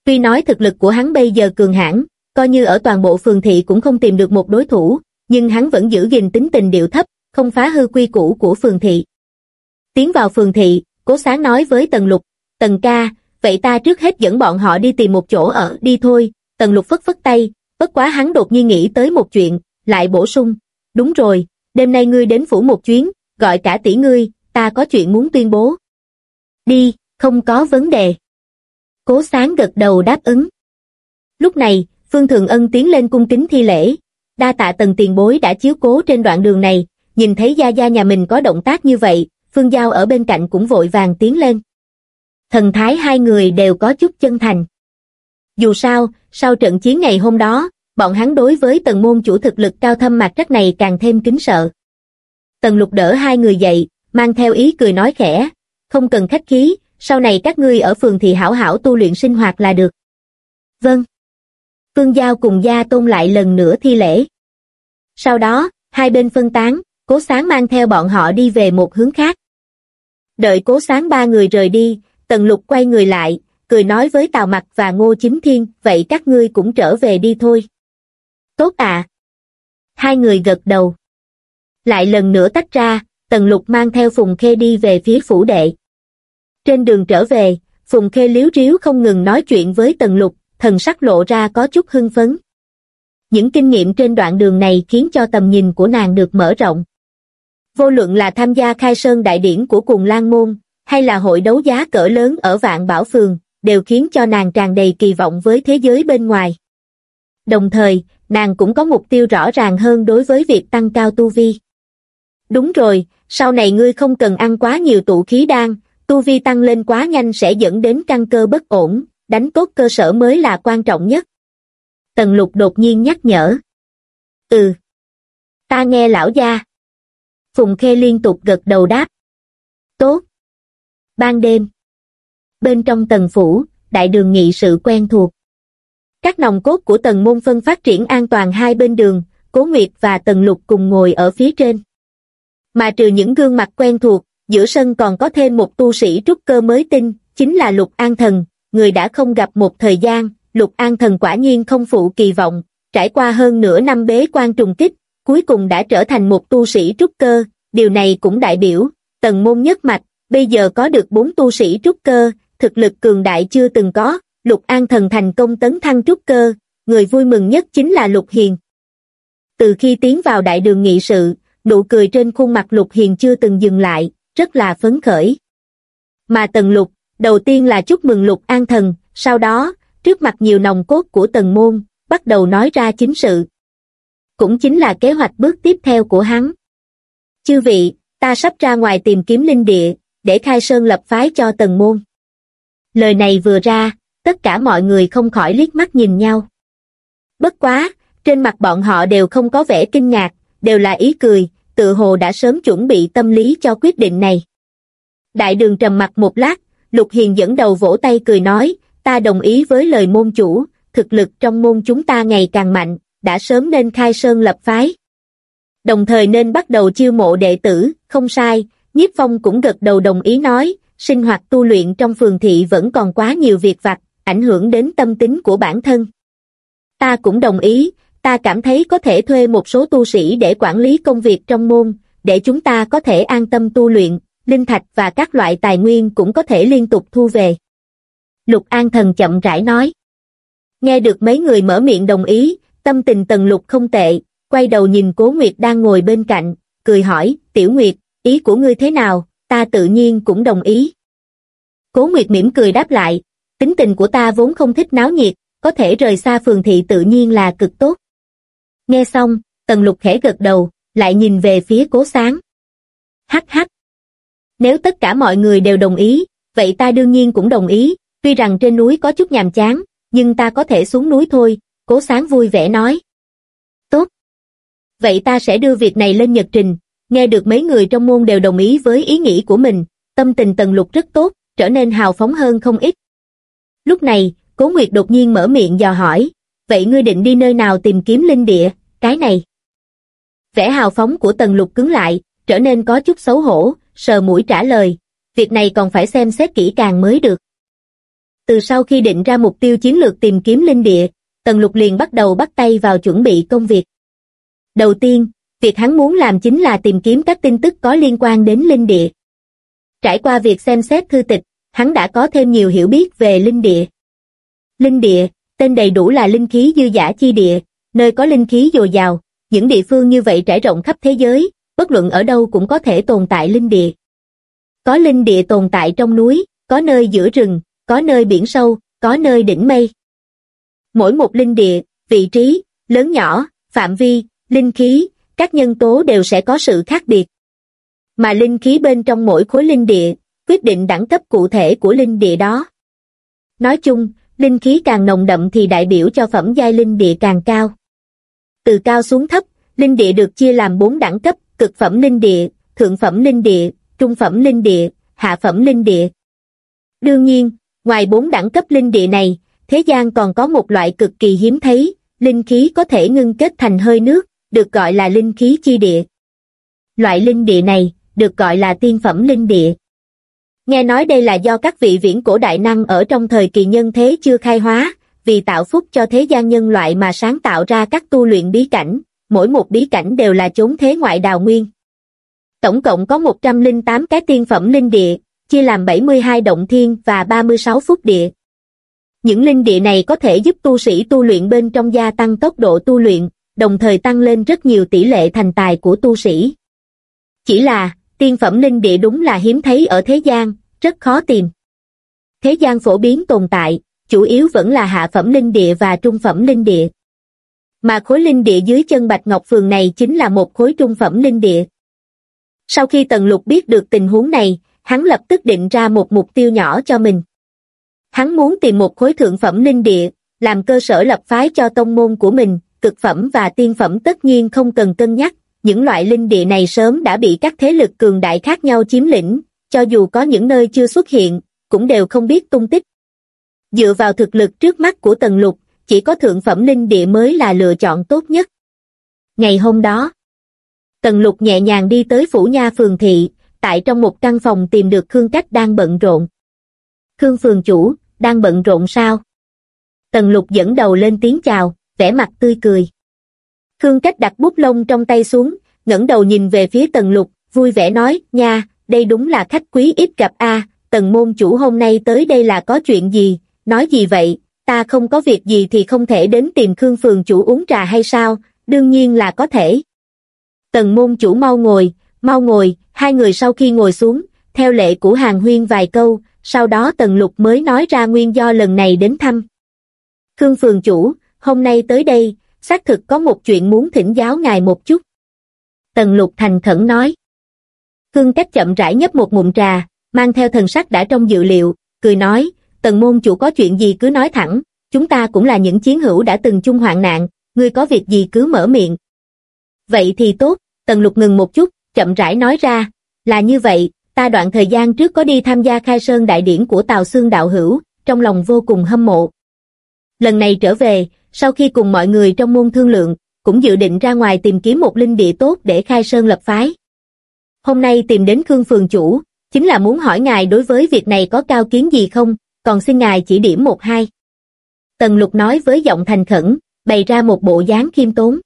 Speaker 1: Tuy nói thực lực của hắn bây giờ cường hãn, coi như ở toàn bộ phường thị cũng không tìm được một đối thủ, nhưng hắn vẫn giữ gìn tính tình điệu thấp, không phá hư quy củ của phường thị. Tiến vào phường thị, cố sáng nói với Tần Lục, Tần ca, vậy ta trước hết dẫn bọn họ đi tìm một chỗ ở đi thôi, Tần Lục phất phất tay, bất quá hắn đột nhiên nghĩ tới một chuyện, lại bổ sung, đúng rồi, đêm nay ngươi đến phủ một chuyến, gọi cả tỷ ngươi, ta có chuyện muốn tuyên bố. Đi, không có vấn đề. Cố sáng gật đầu đáp ứng. Lúc này, Phương Thường Ân tiến lên cung kính thi lễ, đa tạ tần tiền bối đã chiếu cố trên đoạn đường này, nhìn thấy Gia Gia nhà mình có động tác như vậy, Phương Giao ở bên cạnh cũng vội vàng tiến lên. Thần thái hai người đều có chút chân thành. Dù sao, sau trận chiến ngày hôm đó, bọn hắn đối với tần môn chủ thực lực cao thâm mạc trắc này càng thêm kính sợ. Tần lục đỡ hai người dậy, mang theo ý cười nói khẽ, không cần khách khí, sau này các ngươi ở phường thì hảo hảo tu luyện sinh hoạt là được. Vâng. Phương Giao cùng Gia Tôn lại lần nữa thi lễ. Sau đó, hai bên phân tán, cố sáng mang theo bọn họ đi về một hướng khác. Đợi cố sáng ba người rời đi, Tần Lục quay người lại, cười nói với Tào Mặc và Ngô Chính Thiên, vậy các ngươi cũng trở về đi thôi. Tốt à. Hai người gật đầu. Lại lần nữa tách ra, Tần Lục mang theo Phùng Khê đi về phía phủ đệ. Trên đường trở về, Phùng Khê liếu riếu không ngừng nói chuyện với Tần Lục, thần sắc lộ ra có chút hưng phấn. Những kinh nghiệm trên đoạn đường này khiến cho tầm nhìn của nàng được mở rộng. Vô luận là tham gia khai sơn đại điển của cùng Lan Môn, hay là hội đấu giá cỡ lớn ở Vạn Bảo Phường, đều khiến cho nàng tràn đầy kỳ vọng với thế giới bên ngoài. Đồng thời, nàng cũng có mục tiêu rõ ràng hơn đối với việc tăng cao tu vi. Đúng rồi, sau này ngươi không cần ăn quá nhiều tụ khí đan, tu vi tăng lên quá nhanh sẽ dẫn đến căn cơ bất ổn, đánh tốt cơ sở mới là quan trọng nhất. Tần lục đột nhiên nhắc nhở. Ừ. Ta nghe lão gia. Phùng Khê liên tục gật đầu đáp. Tốt. Ban đêm. Bên trong tầng phủ, đại đường nghị sự quen thuộc. Các nòng cốt của tầng môn phân phát triển an toàn hai bên đường, Cố Nguyệt và Tần Lục cùng ngồi ở phía trên. Mà trừ những gương mặt quen thuộc, giữa sân còn có thêm một tu sĩ trúc cơ mới tinh, chính là Lục An Thần, người đã không gặp một thời gian, Lục An Thần quả nhiên không phụ kỳ vọng, trải qua hơn nửa năm bế quan trùng kích, cuối cùng đã trở thành một tu sĩ trúc cơ, điều này cũng đại biểu, tầng môn nhất mạch, bây giờ có được bốn tu sĩ trúc cơ, thực lực cường đại chưa từng có, Lục An Thần thành công tấn thăng trúc cơ, người vui mừng nhất chính là Lục Hiền. Từ khi tiến vào đại đường nghị sự, nụ cười trên khuôn mặt Lục Hiền chưa từng dừng lại, rất là phấn khởi. Mà Tần Lục, đầu tiên là chúc mừng Lục An Thần, sau đó, trước mặt nhiều nòng cốt của Tần Môn, bắt đầu nói ra chính sự. Cũng chính là kế hoạch bước tiếp theo của hắn. Chư vị, ta sắp ra ngoài tìm kiếm linh địa, để khai sơn lập phái cho Tần Môn. Lời này vừa ra, tất cả mọi người không khỏi liếc mắt nhìn nhau. Bất quá, trên mặt bọn họ đều không có vẻ kinh ngạc, đều là ý cười, tự hồ đã sớm chuẩn bị tâm lý cho quyết định này. Đại đường trầm mặt một lát, Lục Hiền dẫn đầu vỗ tay cười nói, ta đồng ý với lời môn chủ, thực lực trong môn chúng ta ngày càng mạnh, đã sớm nên khai sơn lập phái. Đồng thời nên bắt đầu chiêu mộ đệ tử, không sai, Nhiếp Phong cũng gật đầu đồng ý nói, sinh hoạt tu luyện trong phường thị vẫn còn quá nhiều việc vặt, ảnh hưởng đến tâm tính của bản thân. Ta cũng đồng ý, ta cảm thấy có thể thuê một số tu sĩ để quản lý công việc trong môn, để chúng ta có thể an tâm tu luyện, linh thạch và các loại tài nguyên cũng có thể liên tục thu về. Lục An Thần chậm rãi nói. Nghe được mấy người mở miệng đồng ý, tâm tình Tần Lục không tệ, quay đầu nhìn Cố Nguyệt đang ngồi bên cạnh, cười hỏi, Tiểu Nguyệt, ý của ngươi thế nào, ta tự nhiên cũng đồng ý. Cố Nguyệt mỉm cười đáp lại, tính tình của ta vốn không thích náo nhiệt, có thể rời xa phường thị tự nhiên là cực tốt. Nghe xong, Tần Lục khẽ gật đầu, lại nhìn về phía cố sáng. Hắc hắc. Nếu tất cả mọi người đều đồng ý, vậy ta đương nhiên cũng đồng ý, tuy rằng trên núi có chút nhàm chán, nhưng ta có thể xuống núi thôi, cố sáng vui vẻ nói. Tốt. Vậy ta sẽ đưa việc này lên nhật trình, nghe được mấy người trong môn đều đồng ý với ý nghĩ của mình, tâm tình Tần Lục rất tốt, trở nên hào phóng hơn không ít. Lúc này, Cố Nguyệt đột nhiên mở miệng dò hỏi, vậy ngươi định đi nơi nào tìm kiếm linh địa, cái này. Vẻ hào phóng của Tần Lục cứng lại, trở nên có chút xấu hổ, sờ mũi trả lời, việc này còn phải xem xét kỹ càng mới được. Từ sau khi định ra mục tiêu chiến lược tìm kiếm linh địa, Tần Lục liền bắt đầu bắt tay vào chuẩn bị công việc. Đầu tiên, việc hắn muốn làm chính là tìm kiếm các tin tức có liên quan đến linh địa. Trải qua việc xem xét thư tịch, hắn đã có thêm nhiều hiểu biết về linh địa. Linh địa, tên đầy đủ là linh khí dư giả chi địa, nơi có linh khí dồi dào, những địa phương như vậy trải rộng khắp thế giới, bất luận ở đâu cũng có thể tồn tại linh địa. Có linh địa tồn tại trong núi, có nơi giữa rừng, có nơi biển sâu, có nơi đỉnh mây. Mỗi một linh địa, vị trí, lớn nhỏ, phạm vi, linh khí, các nhân tố đều sẽ có sự khác biệt. Mà linh khí bên trong mỗi khối linh địa, quyết định đẳng cấp cụ thể của linh địa đó. Nói chung, linh khí càng nồng đậm thì đại biểu cho phẩm giai linh địa càng cao. Từ cao xuống thấp, linh địa được chia làm 4 đẳng cấp, cực phẩm linh địa, thượng phẩm linh địa, trung phẩm linh địa, hạ phẩm linh địa. Đương nhiên, ngoài 4 đẳng cấp linh địa này, thế gian còn có một loại cực kỳ hiếm thấy, linh khí có thể ngưng kết thành hơi nước, được gọi là linh khí chi địa. Loại linh địa này, được gọi là tiên phẩm linh địa. Nghe nói đây là do các vị viễn cổ đại năng ở trong thời kỳ nhân thế chưa khai hóa, vì tạo phúc cho thế gian nhân loại mà sáng tạo ra các tu luyện bí cảnh, mỗi một bí cảnh đều là chốn thế ngoại đào nguyên. Tổng cộng có 108 cái tiên phẩm linh địa, chia làm 72 động thiên và 36 phúc địa. Những linh địa này có thể giúp tu sĩ tu luyện bên trong gia tăng tốc độ tu luyện, đồng thời tăng lên rất nhiều tỷ lệ thành tài của tu sĩ. Chỉ là, tiên phẩm linh địa đúng là hiếm thấy ở thế gian, rất khó tìm. thế gian phổ biến tồn tại, chủ yếu vẫn là hạ phẩm linh địa và trung phẩm linh địa. Mà khối linh địa dưới chân Bạch Ngọc Phường này chính là một khối trung phẩm linh địa. Sau khi Tần Lục biết được tình huống này, hắn lập tức định ra một mục tiêu nhỏ cho mình. Hắn muốn tìm một khối thượng phẩm linh địa, làm cơ sở lập phái cho tông môn của mình, cực phẩm và tiên phẩm tất nhiên không cần cân nhắc, những loại linh địa này sớm đã bị các thế lực cường đại khác nhau chiếm lĩnh, cho dù có những nơi chưa xuất hiện, cũng đều không biết tung tích. Dựa vào thực lực trước mắt của Tần Lục, chỉ có thượng phẩm linh địa mới là lựa chọn tốt nhất. Ngày hôm đó, Tần Lục nhẹ nhàng đi tới Phủ Nha Phường Thị, tại trong một căn phòng tìm được Khương Cách đang bận rộn. Khương Phường Chủ, đang bận rộn sao? Tần Lục dẫn đầu lên tiếng chào, vẻ mặt tươi cười. Khương Cách đặt bút lông trong tay xuống, ngẩng đầu nhìn về phía Tần Lục, vui vẻ nói, nha, đây đúng là khách quý ít gặp a Tần môn chủ hôm nay tới đây là có chuyện gì, nói gì vậy, ta không có việc gì thì không thể đến tìm Khương Phường chủ uống trà hay sao, đương nhiên là có thể. Tần môn chủ mau ngồi, mau ngồi, hai người sau khi ngồi xuống, theo lệ của hàng huyên vài câu, sau đó Tần Lục mới nói ra nguyên do lần này đến thăm. Khương Phường chủ, hôm nay tới đây, xác thực có một chuyện muốn thỉnh giáo ngài một chút. Tần Lục thành khẩn nói. Khương Cách chậm rãi nhấp một ngụm trà, mang theo thần sắc đã trong dự liệu, cười nói, tần môn chủ có chuyện gì cứ nói thẳng, chúng ta cũng là những chiến hữu đã từng chung hoạn nạn, ngươi có việc gì cứ mở miệng. Vậy thì tốt, tần lục ngừng một chút, chậm rãi nói ra, là như vậy, ta đoạn thời gian trước có đi tham gia khai sơn đại điển của Tào Xương Đạo Hữu, trong lòng vô cùng hâm mộ. Lần này trở về, sau khi cùng mọi người trong môn thương lượng, cũng dự định ra ngoài tìm kiếm một linh địa tốt để khai sơn lập phái. Hôm nay tìm đến Khương Phường Chủ, chính là muốn hỏi ngài đối với việc này có cao kiến gì không, còn xin ngài chỉ điểm một hai. Tần Lục nói với giọng thành khẩn, bày ra một bộ dáng khiêm tốn.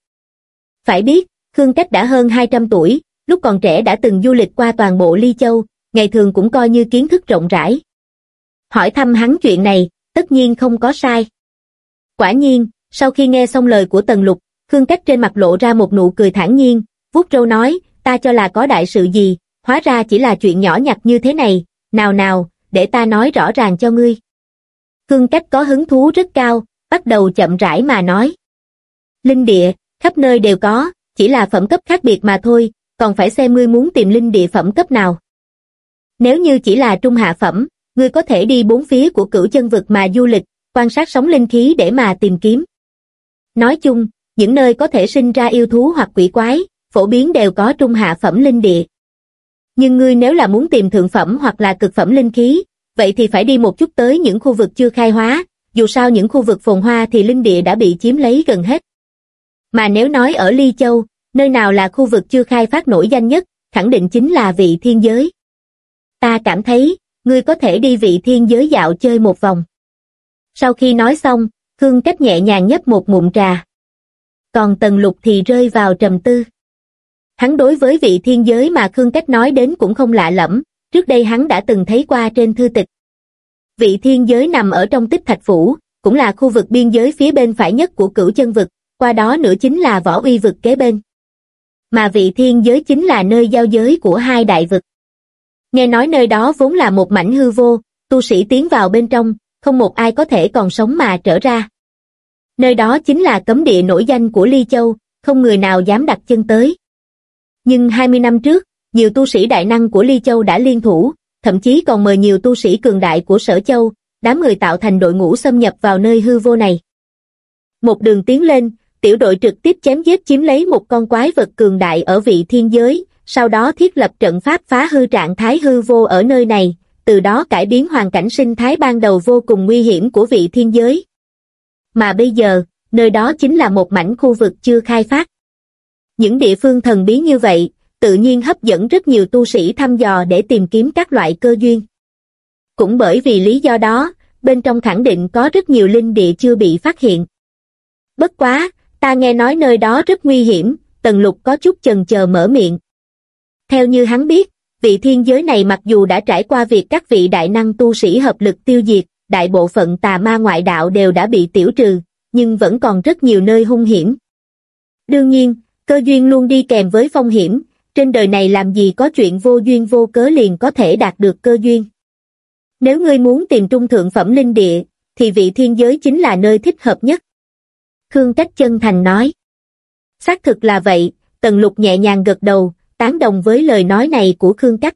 Speaker 1: Phải biết, Khương Cách đã hơn 200 tuổi, lúc còn trẻ đã từng du lịch qua toàn bộ Ly Châu, ngày thường cũng coi như kiến thức rộng rãi. Hỏi thăm hắn chuyện này, tất nhiên không có sai. Quả nhiên, sau khi nghe xong lời của Tần Lục, Khương Cách trên mặt lộ ra một nụ cười thản nhiên, vuốt râu nói, ta cho là có đại sự gì, hóa ra chỉ là chuyện nhỏ nhặt như thế này, nào nào, để ta nói rõ ràng cho ngươi. Khương Cách có hứng thú rất cao, bắt đầu chậm rãi mà nói. Linh địa, khắp nơi đều có, chỉ là phẩm cấp khác biệt mà thôi, còn phải xem ngươi muốn tìm linh địa phẩm cấp nào. Nếu như chỉ là trung hạ phẩm, ngươi có thể đi bốn phía của cửu chân vực mà du lịch, quan sát sóng linh khí để mà tìm kiếm. Nói chung, những nơi có thể sinh ra yêu thú hoặc quỷ quái, phổ biến đều có trung hạ phẩm linh địa. Nhưng ngươi nếu là muốn tìm thượng phẩm hoặc là cực phẩm linh khí, vậy thì phải đi một chút tới những khu vực chưa khai hóa, dù sao những khu vực phồn hoa thì linh địa đã bị chiếm lấy gần hết. Mà nếu nói ở Ly Châu, nơi nào là khu vực chưa khai phát nổi danh nhất, khẳng định chính là vị thiên giới. Ta cảm thấy, ngươi có thể đi vị thiên giới dạo chơi một vòng. Sau khi nói xong, Khương Cách nhẹ nhàng nhấp một ngụm trà. Còn Tần Lục thì rơi vào trầm tư. Hắn đối với vị thiên giới mà Khương Cách nói đến cũng không lạ lẫm, trước đây hắn đã từng thấy qua trên thư tịch. Vị thiên giới nằm ở trong tích thạch phủ, cũng là khu vực biên giới phía bên phải nhất của cửu chân vực, qua đó nữa chính là võ uy vực kế bên. Mà vị thiên giới chính là nơi giao giới của hai đại vực. Nghe nói nơi đó vốn là một mảnh hư vô, tu sĩ tiến vào bên trong, không một ai có thể còn sống mà trở ra. Nơi đó chính là cấm địa nổi danh của Ly Châu, không người nào dám đặt chân tới. Nhưng 20 năm trước, nhiều tu sĩ đại năng của Ly Châu đã liên thủ, thậm chí còn mời nhiều tu sĩ cường đại của Sở Châu, đám người tạo thành đội ngũ xâm nhập vào nơi hư vô này. Một đường tiến lên, tiểu đội trực tiếp chém giết chiếm lấy một con quái vật cường đại ở vị thiên giới, sau đó thiết lập trận pháp phá hư trạng thái hư vô ở nơi này, từ đó cải biến hoàn cảnh sinh thái ban đầu vô cùng nguy hiểm của vị thiên giới. Mà bây giờ, nơi đó chính là một mảnh khu vực chưa khai phát. Những địa phương thần bí như vậy, tự nhiên hấp dẫn rất nhiều tu sĩ thăm dò để tìm kiếm các loại cơ duyên. Cũng bởi vì lý do đó, bên trong khẳng định có rất nhiều linh địa chưa bị phát hiện. Bất quá, ta nghe nói nơi đó rất nguy hiểm, Tần Lục có chút chần chờ mở miệng. Theo như hắn biết, vị thiên giới này mặc dù đã trải qua việc các vị đại năng tu sĩ hợp lực tiêu diệt, đại bộ phận tà ma ngoại đạo đều đã bị tiểu trừ, nhưng vẫn còn rất nhiều nơi hung hiểm. Đương nhiên, cơ duyên luôn đi kèm với phong hiểm, trên đời này làm gì có chuyện vô duyên vô cớ liền có thể đạt được cơ duyên. Nếu ngươi muốn tìm trung thượng phẩm linh địa, thì vị thiên giới chính là nơi thích hợp nhất. Khương Cách chân thành nói. Xác thực là vậy, Tần Lục nhẹ nhàng gật đầu, tán đồng với lời nói này của Khương Cách.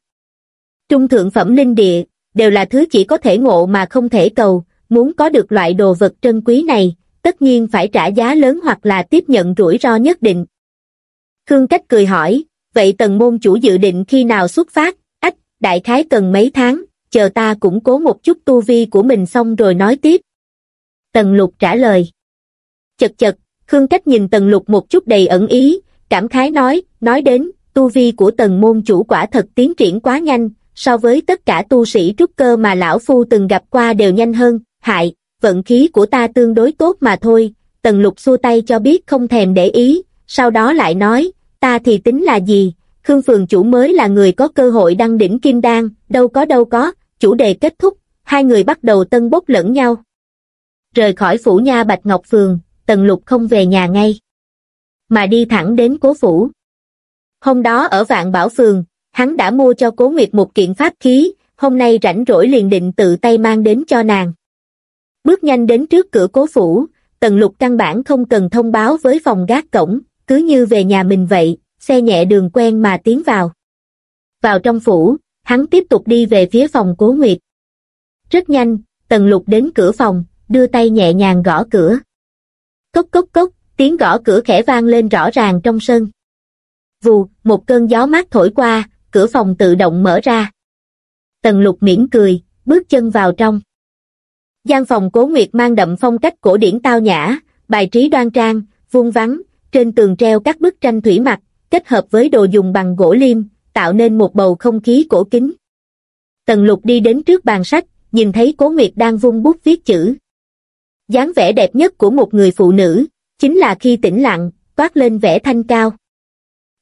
Speaker 1: Trung thượng phẩm linh địa, đều là thứ chỉ có thể ngộ mà không thể cầu, muốn có được loại đồ vật trân quý này, tất nhiên phải trả giá lớn hoặc là tiếp nhận rủi ro nhất định. Khương Cách cười hỏi, vậy tần môn chủ dự định khi nào xuất phát, ách, đại khái cần mấy tháng, chờ ta củng cố một chút tu vi của mình xong rồi nói tiếp. Tần lục trả lời. Chật chật, Khương Cách nhìn tần lục một chút đầy ẩn ý, cảm khái nói, nói đến, tu vi của tần môn chủ quả thật tiến triển quá nhanh, so với tất cả tu sĩ trúc cơ mà lão phu từng gặp qua đều nhanh hơn, hại, vận khí của ta tương đối tốt mà thôi, tần lục xua tay cho biết không thèm để ý, sau đó lại nói, ta thì tính là gì, Khương Phường chủ mới là người có cơ hội đăng đỉnh kim đan, đâu có đâu có, chủ đề kết thúc, hai người bắt đầu tân bốc lẫn nhau. Rời khỏi phủ nha Bạch Ngọc Phường, Tần Lục không về nhà ngay, mà đi thẳng đến cố phủ. Hôm đó ở Vạn Bảo Phường, hắn đã mua cho Cố Nguyệt một kiện pháp khí, hôm nay rảnh rỗi liền định tự tay mang đến cho nàng. Bước nhanh đến trước cửa cố phủ, Tần Lục căn bản không cần thông báo với phòng gác cổng, cứ như về nhà mình vậy, xe nhẹ đường quen mà tiến vào. Vào trong phủ, hắn tiếp tục đi về phía phòng cố nguyệt. Rất nhanh, Tần Lục đến cửa phòng, đưa tay nhẹ nhàng gõ cửa. Cốc cốc cốc, tiếng gõ cửa khẽ vang lên rõ ràng trong sân. Vù, một cơn gió mát thổi qua, cửa phòng tự động mở ra. Tần Lục mỉm cười, bước chân vào trong. gian phòng cố nguyệt mang đậm phong cách cổ điển tao nhã, bài trí đoan trang, vuông vắn, trên tường treo các bức tranh thủy mặc, kết hợp với đồ dùng bằng gỗ liêm, tạo nên một bầu không khí cổ kính. Tần lục đi đến trước bàn sách, nhìn thấy cố nguyệt đang vung bút viết chữ. dáng vẻ đẹp nhất của một người phụ nữ, chính là khi tĩnh lặng, toát lên vẻ thanh cao.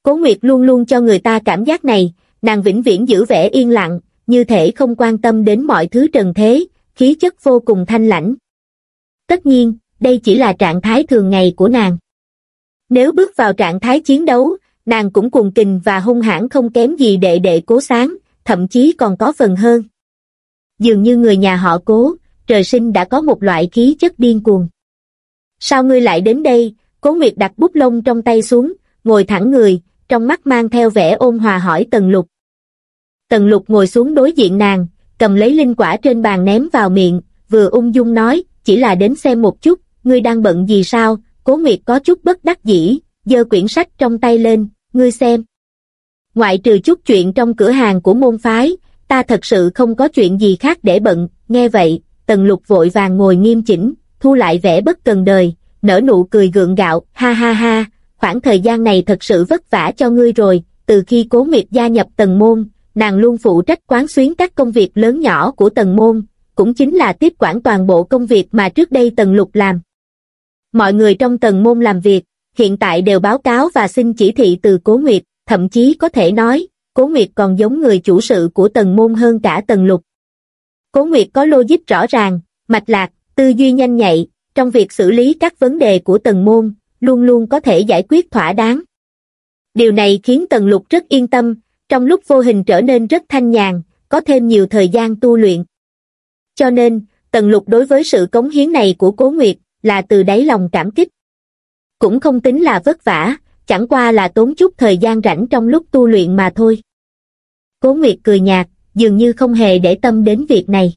Speaker 1: Cố Nguyệt luôn luôn cho người ta cảm giác này, nàng vĩnh viễn giữ vẻ yên lặng, như thể không quan tâm đến mọi thứ trần thế, khí chất vô cùng thanh lãnh. Tất nhiên, đây chỉ là trạng thái thường ngày của nàng. Nếu bước vào trạng thái chiến đấu, nàng cũng cuồng kình và hung hãn không kém gì đệ đệ cố sáng, thậm chí còn có phần hơn. Dường như người nhà họ cố, trời sinh đã có một loại khí chất điên cuồng. Sao ngươi lại đến đây? Cố Nguyệt đặt bút lông trong tay xuống, ngồi thẳng người, trong mắt mang theo vẻ ôn hòa hỏi Tần Lục. Tần Lục ngồi xuống đối diện nàng, cầm lấy linh quả trên bàn ném vào miệng, vừa ung dung nói, chỉ là đến xem một chút, ngươi đang bận gì sao, Cố Nguyệt có chút bất đắc dĩ, giơ quyển sách trong tay lên, ngươi xem. Ngoại trừ chút chuyện trong cửa hàng của môn phái, ta thật sự không có chuyện gì khác để bận, nghe vậy, tần lục vội vàng ngồi nghiêm chỉnh, thu lại vẻ bất cần đời, nở nụ cười gượng gạo, ha ha ha, khoảng thời gian này thật sự vất vả cho ngươi rồi, từ khi cố Nguyệt gia nhập tần môn, nàng luôn phụ trách quán xuyến các công việc lớn nhỏ của tần môn, cũng chính là tiếp quản toàn bộ công việc mà trước đây tần lục làm. Mọi người trong tầng môn làm việc, hiện tại đều báo cáo và xin chỉ thị từ Cố Nguyệt, thậm chí có thể nói, Cố Nguyệt còn giống người chủ sự của tầng môn hơn cả tầng lục. Cố Nguyệt có logic rõ ràng, mạch lạc, tư duy nhanh nhạy, trong việc xử lý các vấn đề của tầng môn, luôn luôn có thể giải quyết thỏa đáng. Điều này khiến tầng lục rất yên tâm, trong lúc vô hình trở nên rất thanh nhàn, có thêm nhiều thời gian tu luyện. Cho nên, tầng lục đối với sự cống hiến này của Cố Nguyệt, là từ đáy lòng cảm kích. Cũng không tính là vất vả, chẳng qua là tốn chút thời gian rảnh trong lúc tu luyện mà thôi. Cố Nguyệt cười nhạt, dường như không hề để tâm đến việc này.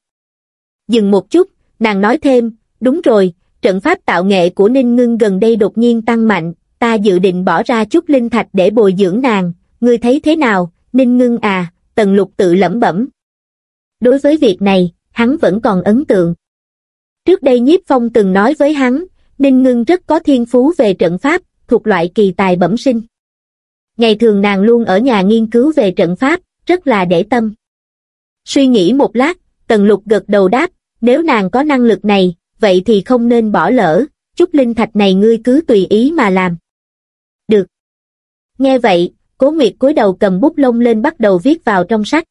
Speaker 1: Dừng một chút, nàng nói thêm, đúng rồi, trận pháp tạo nghệ của Ninh Ngưng gần đây đột nhiên tăng mạnh, ta dự định bỏ ra chút linh thạch để bồi dưỡng nàng, ngươi thấy thế nào, Ninh Ngưng à, Tần Lục tự lẩm bẩm. Đối với việc này, hắn vẫn còn ấn tượng. Trước đây Nhiếp Phong từng nói với hắn, Ninh Ngưng rất có thiên phú về trận pháp, thuộc loại kỳ tài bẩm sinh. Ngày thường nàng luôn ở nhà nghiên cứu về trận pháp, rất là để tâm. Suy nghĩ một lát, Tần Lục gật đầu đáp, nếu nàng có năng lực này, vậy thì không nên bỏ lỡ, chút linh thạch này ngươi cứ tùy ý mà làm. Được. Nghe vậy, Cố Nguyệt cúi đầu cầm bút lông lên bắt đầu viết vào trong sách.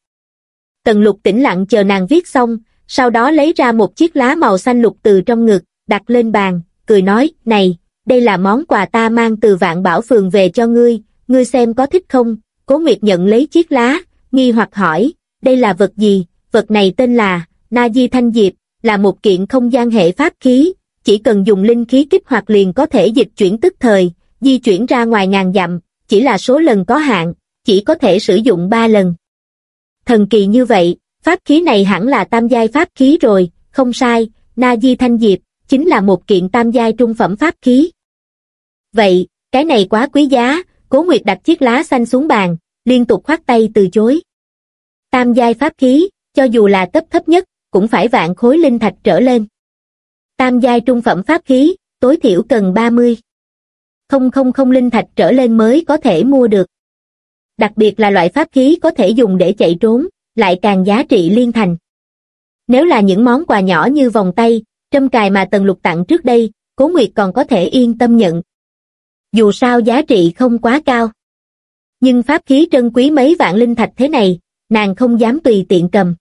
Speaker 1: Tần Lục tĩnh lặng chờ nàng viết xong, sau đó lấy ra một chiếc lá màu xanh lục từ trong ngực, đặt lên bàn, cười nói, này, đây là món quà ta mang từ vạn bảo phường về cho ngươi, ngươi xem có thích không? Cố Nguyệt nhận lấy chiếc lá, nghi hoặc hỏi, đây là vật gì? Vật này tên là, Na Di Thanh Diệp, là một kiện không gian hệ pháp khí, chỉ cần dùng linh khí kích hoạt liền có thể dịch chuyển tức thời, di chuyển ra ngoài ngàn dặm, chỉ là số lần có hạn, chỉ có thể sử dụng 3 lần. Thần kỳ như vậy, pháp khí này hẳn là tam giai pháp khí rồi, không sai, Na Di Thanh Diệp, chính là một kiện tam giai trung phẩm pháp khí. Vậy, cái này quá quý giá, Cố Nguyệt đặt chiếc lá xanh xuống bàn, liên tục khoát tay từ chối. Tam giai pháp khí, cho dù là cấp thấp nhất, cũng phải vạn khối linh thạch trở lên. Tam giai trung phẩm pháp khí, tối thiểu cần 30. Không không không linh thạch trở lên mới có thể mua được. Đặc biệt là loại pháp khí có thể dùng để chạy trốn, lại càng giá trị liên thành. Nếu là những món quà nhỏ như vòng tay, trâm cài mà Tần Lục tặng trước đây, Cố Nguyệt còn có thể yên tâm nhận. Dù sao giá trị không quá cao. Nhưng pháp khí trân quý mấy vạn linh thạch thế này, nàng không dám tùy tiện cầm.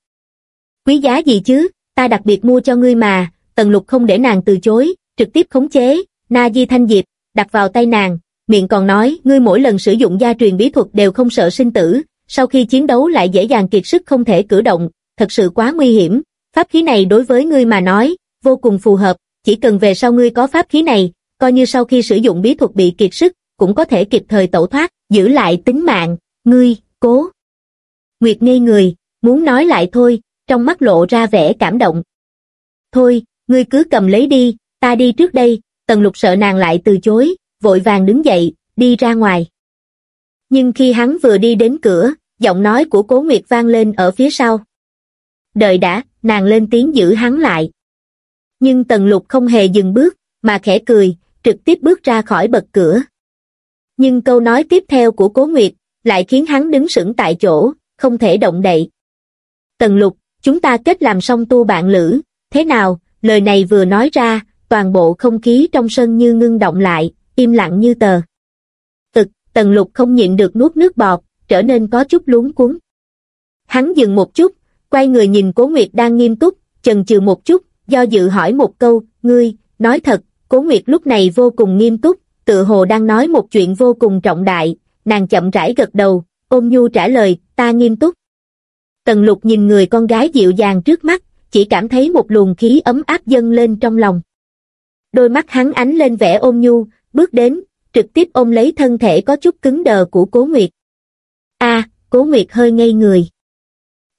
Speaker 1: Quý giá gì chứ, ta đặc biệt mua cho ngươi mà, Tần Lục không để nàng từ chối, trực tiếp khống chế, Na Di Thanh Diệp, đặt vào tay nàng, miệng còn nói, ngươi mỗi lần sử dụng gia truyền bí thuật đều không sợ sinh tử, sau khi chiến đấu lại dễ dàng kiệt sức không thể cử động, thật sự quá nguy hiểm, pháp khí này đối với ngươi mà nói, vô cùng phù hợp, chỉ cần về sau ngươi có pháp khí này, coi như sau khi sử dụng bí thuật bị kiệt sức, cũng có thể kịp thời tẩu thoát, giữ lại tính mạng, ngươi, cố. Nguyệt ngây người, muốn nói lại thôi, trong mắt lộ ra vẻ cảm động. Thôi, ngươi cứ cầm lấy đi, ta đi trước đây, tần lục sợ nàng lại từ chối, vội vàng đứng dậy, đi ra ngoài. Nhưng khi hắn vừa đi đến cửa, giọng nói của cố Nguyệt vang lên ở phía sau. Đợi đã, nàng lên tiếng giữ hắn lại. Nhưng tần lục không hề dừng bước, mà khẽ cười, trực tiếp bước ra khỏi bậc cửa. Nhưng câu nói tiếp theo của cố Nguyệt, lại khiến hắn đứng sững tại chỗ, không thể động đậy. Tần lục, chúng ta kết làm xong tu bạn lữ, thế nào, lời này vừa nói ra, toàn bộ không khí trong sân như ngưng động lại, im lặng như tờ. Tần lục không nhịn được nuốt nước bọt, trở nên có chút luống cuống. Hắn dừng một chút, quay người nhìn Cố Nguyệt đang nghiêm túc, chần chừ một chút, do dự hỏi một câu, ngươi, nói thật, Cố Nguyệt lúc này vô cùng nghiêm túc, tự hồ đang nói một chuyện vô cùng trọng đại, nàng chậm rãi gật đầu, ôm nhu trả lời, ta nghiêm túc. Tần lục nhìn người con gái dịu dàng trước mắt, chỉ cảm thấy một luồng khí ấm áp dâng lên trong lòng. Đôi mắt hắn ánh lên vẻ ôm nhu, bước đến, trực tiếp ôm lấy thân thể có chút cứng đờ của Cố Nguyệt. A, Cố Nguyệt hơi ngây người.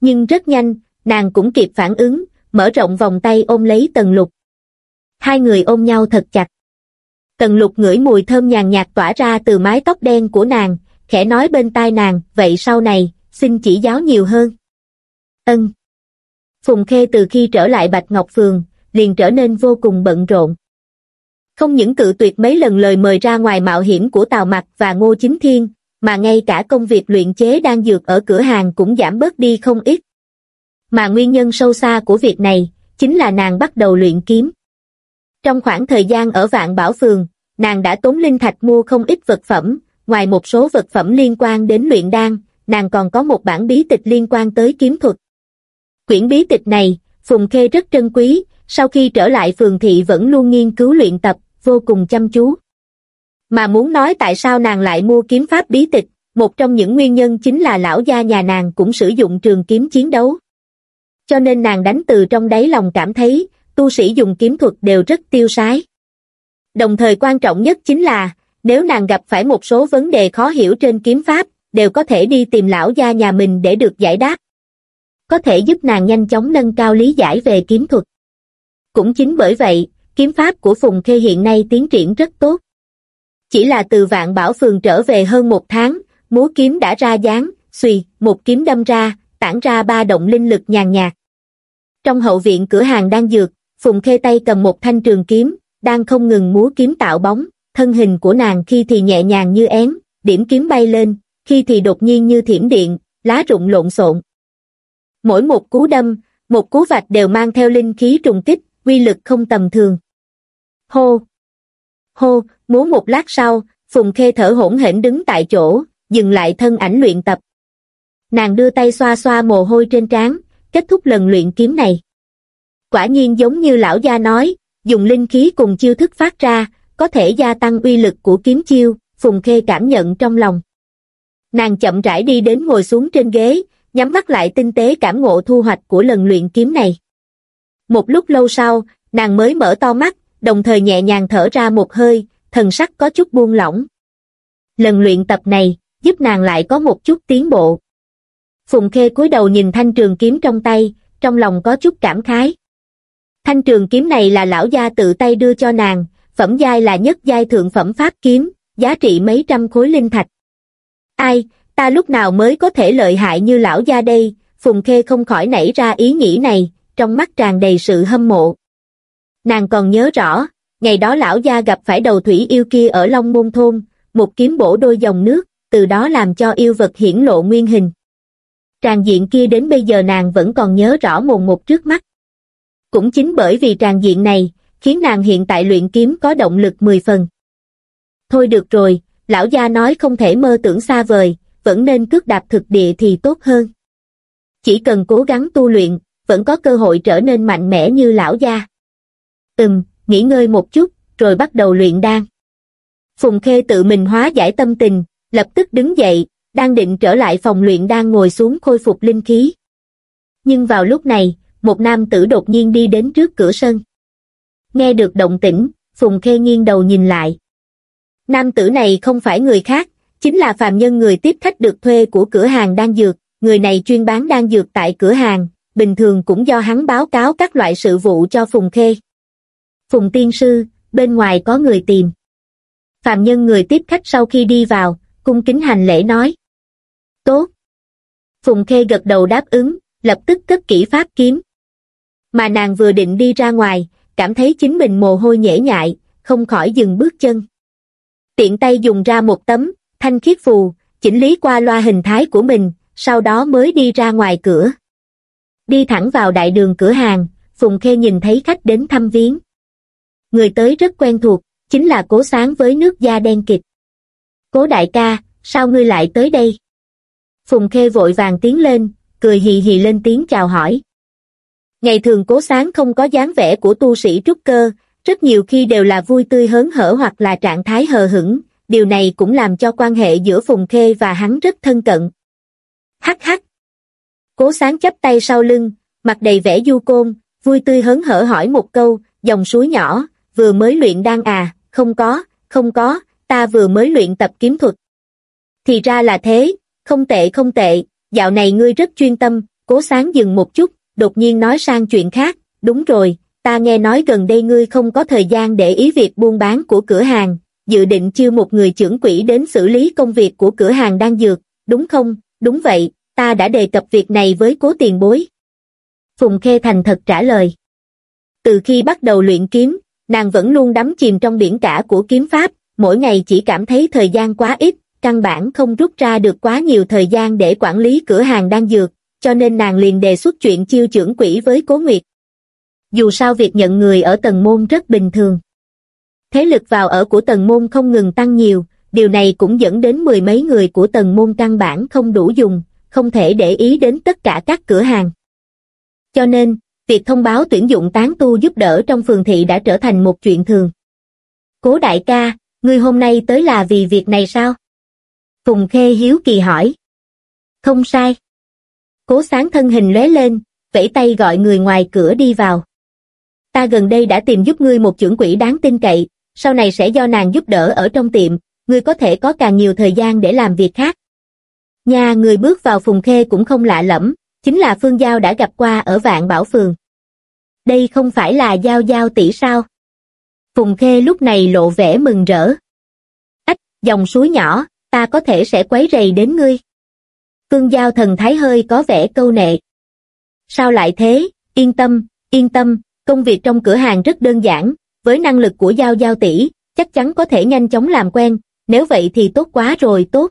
Speaker 1: Nhưng rất nhanh, nàng cũng kịp phản ứng, mở rộng vòng tay ôm lấy Tần Lục. Hai người ôm nhau thật chặt. Tần Lục ngửi mùi thơm nhàn nhạt tỏa ra từ mái tóc đen của nàng, khẽ nói bên tai nàng, vậy sau này, xin chỉ giáo nhiều hơn. Ân. Phùng Khê từ khi trở lại Bạch Ngọc Phường, liền trở nên vô cùng bận rộn. Không những cự tuyệt mấy lần lời mời ra ngoài mạo hiểm của Tào Mặc và Ngô Chính Thiên, mà ngay cả công việc luyện chế đang dược ở cửa hàng cũng giảm bớt đi không ít. Mà nguyên nhân sâu xa của việc này, chính là nàng bắt đầu luyện kiếm. Trong khoảng thời gian ở Vạn Bảo Phường, nàng đã tốn linh thạch mua không ít vật phẩm, ngoài một số vật phẩm liên quan đến luyện đan, nàng còn có một bản bí tịch liên quan tới kiếm thuật. Quyển bí tịch này, Phùng Khê rất trân quý, sau khi trở lại phường thị vẫn luôn nghiên cứu luyện tập, vô cùng chăm chú. Mà muốn nói tại sao nàng lại mua kiếm pháp bí tịch, một trong những nguyên nhân chính là lão gia nhà nàng cũng sử dụng trường kiếm chiến đấu. Cho nên nàng đánh từ trong đáy lòng cảm thấy, tu sĩ dùng kiếm thuật đều rất tiêu sái. Đồng thời quan trọng nhất chính là, nếu nàng gặp phải một số vấn đề khó hiểu trên kiếm pháp, đều có thể đi tìm lão gia nhà mình để được giải đáp. Có thể giúp nàng nhanh chóng nâng cao lý giải về kiếm thuật. Cũng chính bởi vậy, kiếm pháp của Phùng Khê hiện nay tiến triển rất tốt. Chỉ là từ vạn bảo phường trở về hơn một tháng, múa kiếm đã ra dáng, xùy, một kiếm đâm ra, tản ra ba động linh lực nhàn nhạt. Trong hậu viện cửa hàng đang dược, Phùng Khê tay cầm một thanh trường kiếm, đang không ngừng múa kiếm tạo bóng, thân hình của nàng khi thì nhẹ nhàng như én, điểm kiếm bay lên, khi thì đột nhiên như thiểm điện, lá rụng lộn xộn. Mỗi một cú đâm, một cú vạch đều mang theo linh khí trùng kích, quy lực không tầm thường. Hô! Hô! Múa một lát sau, Phùng Khê thở hỗn hển đứng tại chỗ, dừng lại thân ảnh luyện tập. Nàng đưa tay xoa xoa mồ hôi trên trán, kết thúc lần luyện kiếm này. Quả nhiên giống như lão gia nói, dùng linh khí cùng chiêu thức phát ra, có thể gia tăng uy lực của kiếm chiêu, Phùng Khê cảm nhận trong lòng. Nàng chậm rãi đi đến ngồi xuống trên ghế, nhắm mắt lại tinh tế cảm ngộ thu hoạch của lần luyện kiếm này. Một lúc lâu sau, nàng mới mở to mắt, đồng thời nhẹ nhàng thở ra một hơi, thần sắc có chút buông lỏng. Lần luyện tập này, giúp nàng lại có một chút tiến bộ. Phùng Khê cúi đầu nhìn thanh trường kiếm trong tay, trong lòng có chút cảm khái. Thanh trường kiếm này là lão gia tự tay đưa cho nàng, phẩm giai là nhất giai thượng phẩm pháp kiếm, giá trị mấy trăm khối linh thạch. Ai, ta lúc nào mới có thể lợi hại như lão gia đây, Phùng Khê không khỏi nảy ra ý nghĩ này, trong mắt tràn đầy sự hâm mộ. Nàng còn nhớ rõ, ngày đó lão gia gặp phải đầu thủy yêu kia ở Long Môn Thôn, một kiếm bổ đôi dòng nước, từ đó làm cho yêu vật hiển lộ nguyên hình. Tràn diện kia đến bây giờ nàng vẫn còn nhớ rõ mồn một trước mắt. Cũng chính bởi vì tràn diện này, khiến nàng hiện tại luyện kiếm có động lực 10 phần. Thôi được rồi, lão gia nói không thể mơ tưởng xa vời, vẫn nên cước đạp thực địa thì tốt hơn. Chỉ cần cố gắng tu luyện, vẫn có cơ hội trở nên mạnh mẽ như lão gia. Ừm, nghỉ ngơi một chút, rồi bắt đầu luyện đan. Phùng Khê tự mình hóa giải tâm tình, lập tức đứng dậy, đang định trở lại phòng luyện đan ngồi xuống khôi phục linh khí. Nhưng vào lúc này, một nam tử đột nhiên đi đến trước cửa sân. Nghe được động tĩnh, Phùng Khê nghiêng đầu nhìn lại. Nam tử này không phải người khác, chính là phàm nhân người tiếp khách được thuê của cửa hàng đan dược, người này chuyên bán đan dược tại cửa hàng, bình thường cũng do hắn báo cáo các loại sự vụ cho Phùng Khê. Phùng Tiên Sư, bên ngoài có người tìm. Phạm nhân người tiếp khách sau khi đi vào, cung kính hành lễ nói. Tốt. Phùng Khê gật đầu đáp ứng, lập tức cất kỹ pháp kiếm. Mà nàng vừa định đi ra ngoài, cảm thấy chính mình mồ hôi nhễ nhại, không khỏi dừng bước chân. Tiện tay dùng ra một tấm, thanh khiết phù, chỉnh lý qua loa hình thái của mình, sau đó mới đi ra ngoài cửa. Đi thẳng vào đại đường cửa hàng, Phùng Khê nhìn thấy khách đến thăm viếng. Người tới rất quen thuộc, chính là cố sáng với nước da đen kịch. Cố đại ca, sao ngươi lại tới đây? Phùng Khê vội vàng tiến lên, cười hì hì lên tiếng chào hỏi. Ngày thường cố sáng không có dáng vẻ của tu sĩ trúc cơ, rất nhiều khi đều là vui tươi hớn hở hoặc là trạng thái hờ hững, điều này cũng làm cho quan hệ giữa Phùng Khê và hắn rất thân cận. Hắc hắc. Cố sáng chấp tay sau lưng, mặt đầy vẻ du côn, vui tươi hớn hở hỏi một câu, dòng suối nhỏ, vừa mới luyện đan à, không có, không có, ta vừa mới luyện tập kiếm thuật. Thì ra là thế, không tệ không tệ, dạo này ngươi rất chuyên tâm, cố sáng dừng một chút, đột nhiên nói sang chuyện khác, đúng rồi, ta nghe nói gần đây ngươi không có thời gian để ý việc buôn bán của cửa hàng, dự định chiêu một người trưởng quỹ đến xử lý công việc của cửa hàng đang dược, đúng không, đúng vậy, ta đã đề cập việc này với cố tiền bối. Phùng Khê thành thật trả lời. Từ khi bắt đầu luyện kiếm, nàng vẫn luôn đắm chìm trong biển cả của kiếm pháp, mỗi ngày chỉ cảm thấy thời gian quá ít, căn bản không rút ra được quá nhiều thời gian để quản lý cửa hàng đang dược, cho nên nàng liền đề xuất chuyện chiêu trưởng quỹ với Cố Nguyệt. Dù sao việc nhận người ở tầng môn rất bình thường. Thế lực vào ở của tầng môn không ngừng tăng nhiều, điều này cũng dẫn đến mười mấy người của tầng môn căn bản không đủ dùng, không thể để ý đến tất cả các cửa hàng. Cho nên, việc thông báo tuyển dụng tán tu giúp đỡ trong phường thị đã trở thành một chuyện thường. Cố đại ca, ngươi hôm nay tới là vì việc này sao? Phùng Khê hiếu kỳ hỏi. Không sai. Cố sáng thân hình lóe lên, vẫy tay gọi người ngoài cửa đi vào. Ta gần đây đã tìm giúp ngươi một trưởng quỹ đáng tin cậy, sau này sẽ do nàng giúp đỡ ở trong tiệm, ngươi có thể có càng nhiều thời gian để làm việc khác. Nhà người bước vào Phùng Khê cũng không lạ lẫm, chính là Phương Giao đã gặp qua ở Vạn Bảo Phường. Đây không phải là Giao Giao tỷ sao? Phùng Khê lúc này lộ vẻ mừng rỡ. Ách, dòng suối nhỏ, ta có thể sẽ quấy rầy đến ngươi. Phương Giao thần thái hơi có vẻ câu nệ. Sao lại thế, yên tâm, yên tâm, công việc trong cửa hàng rất đơn giản, với năng lực của Giao Giao tỷ, chắc chắn có thể nhanh chóng làm quen, nếu vậy thì tốt quá rồi tốt.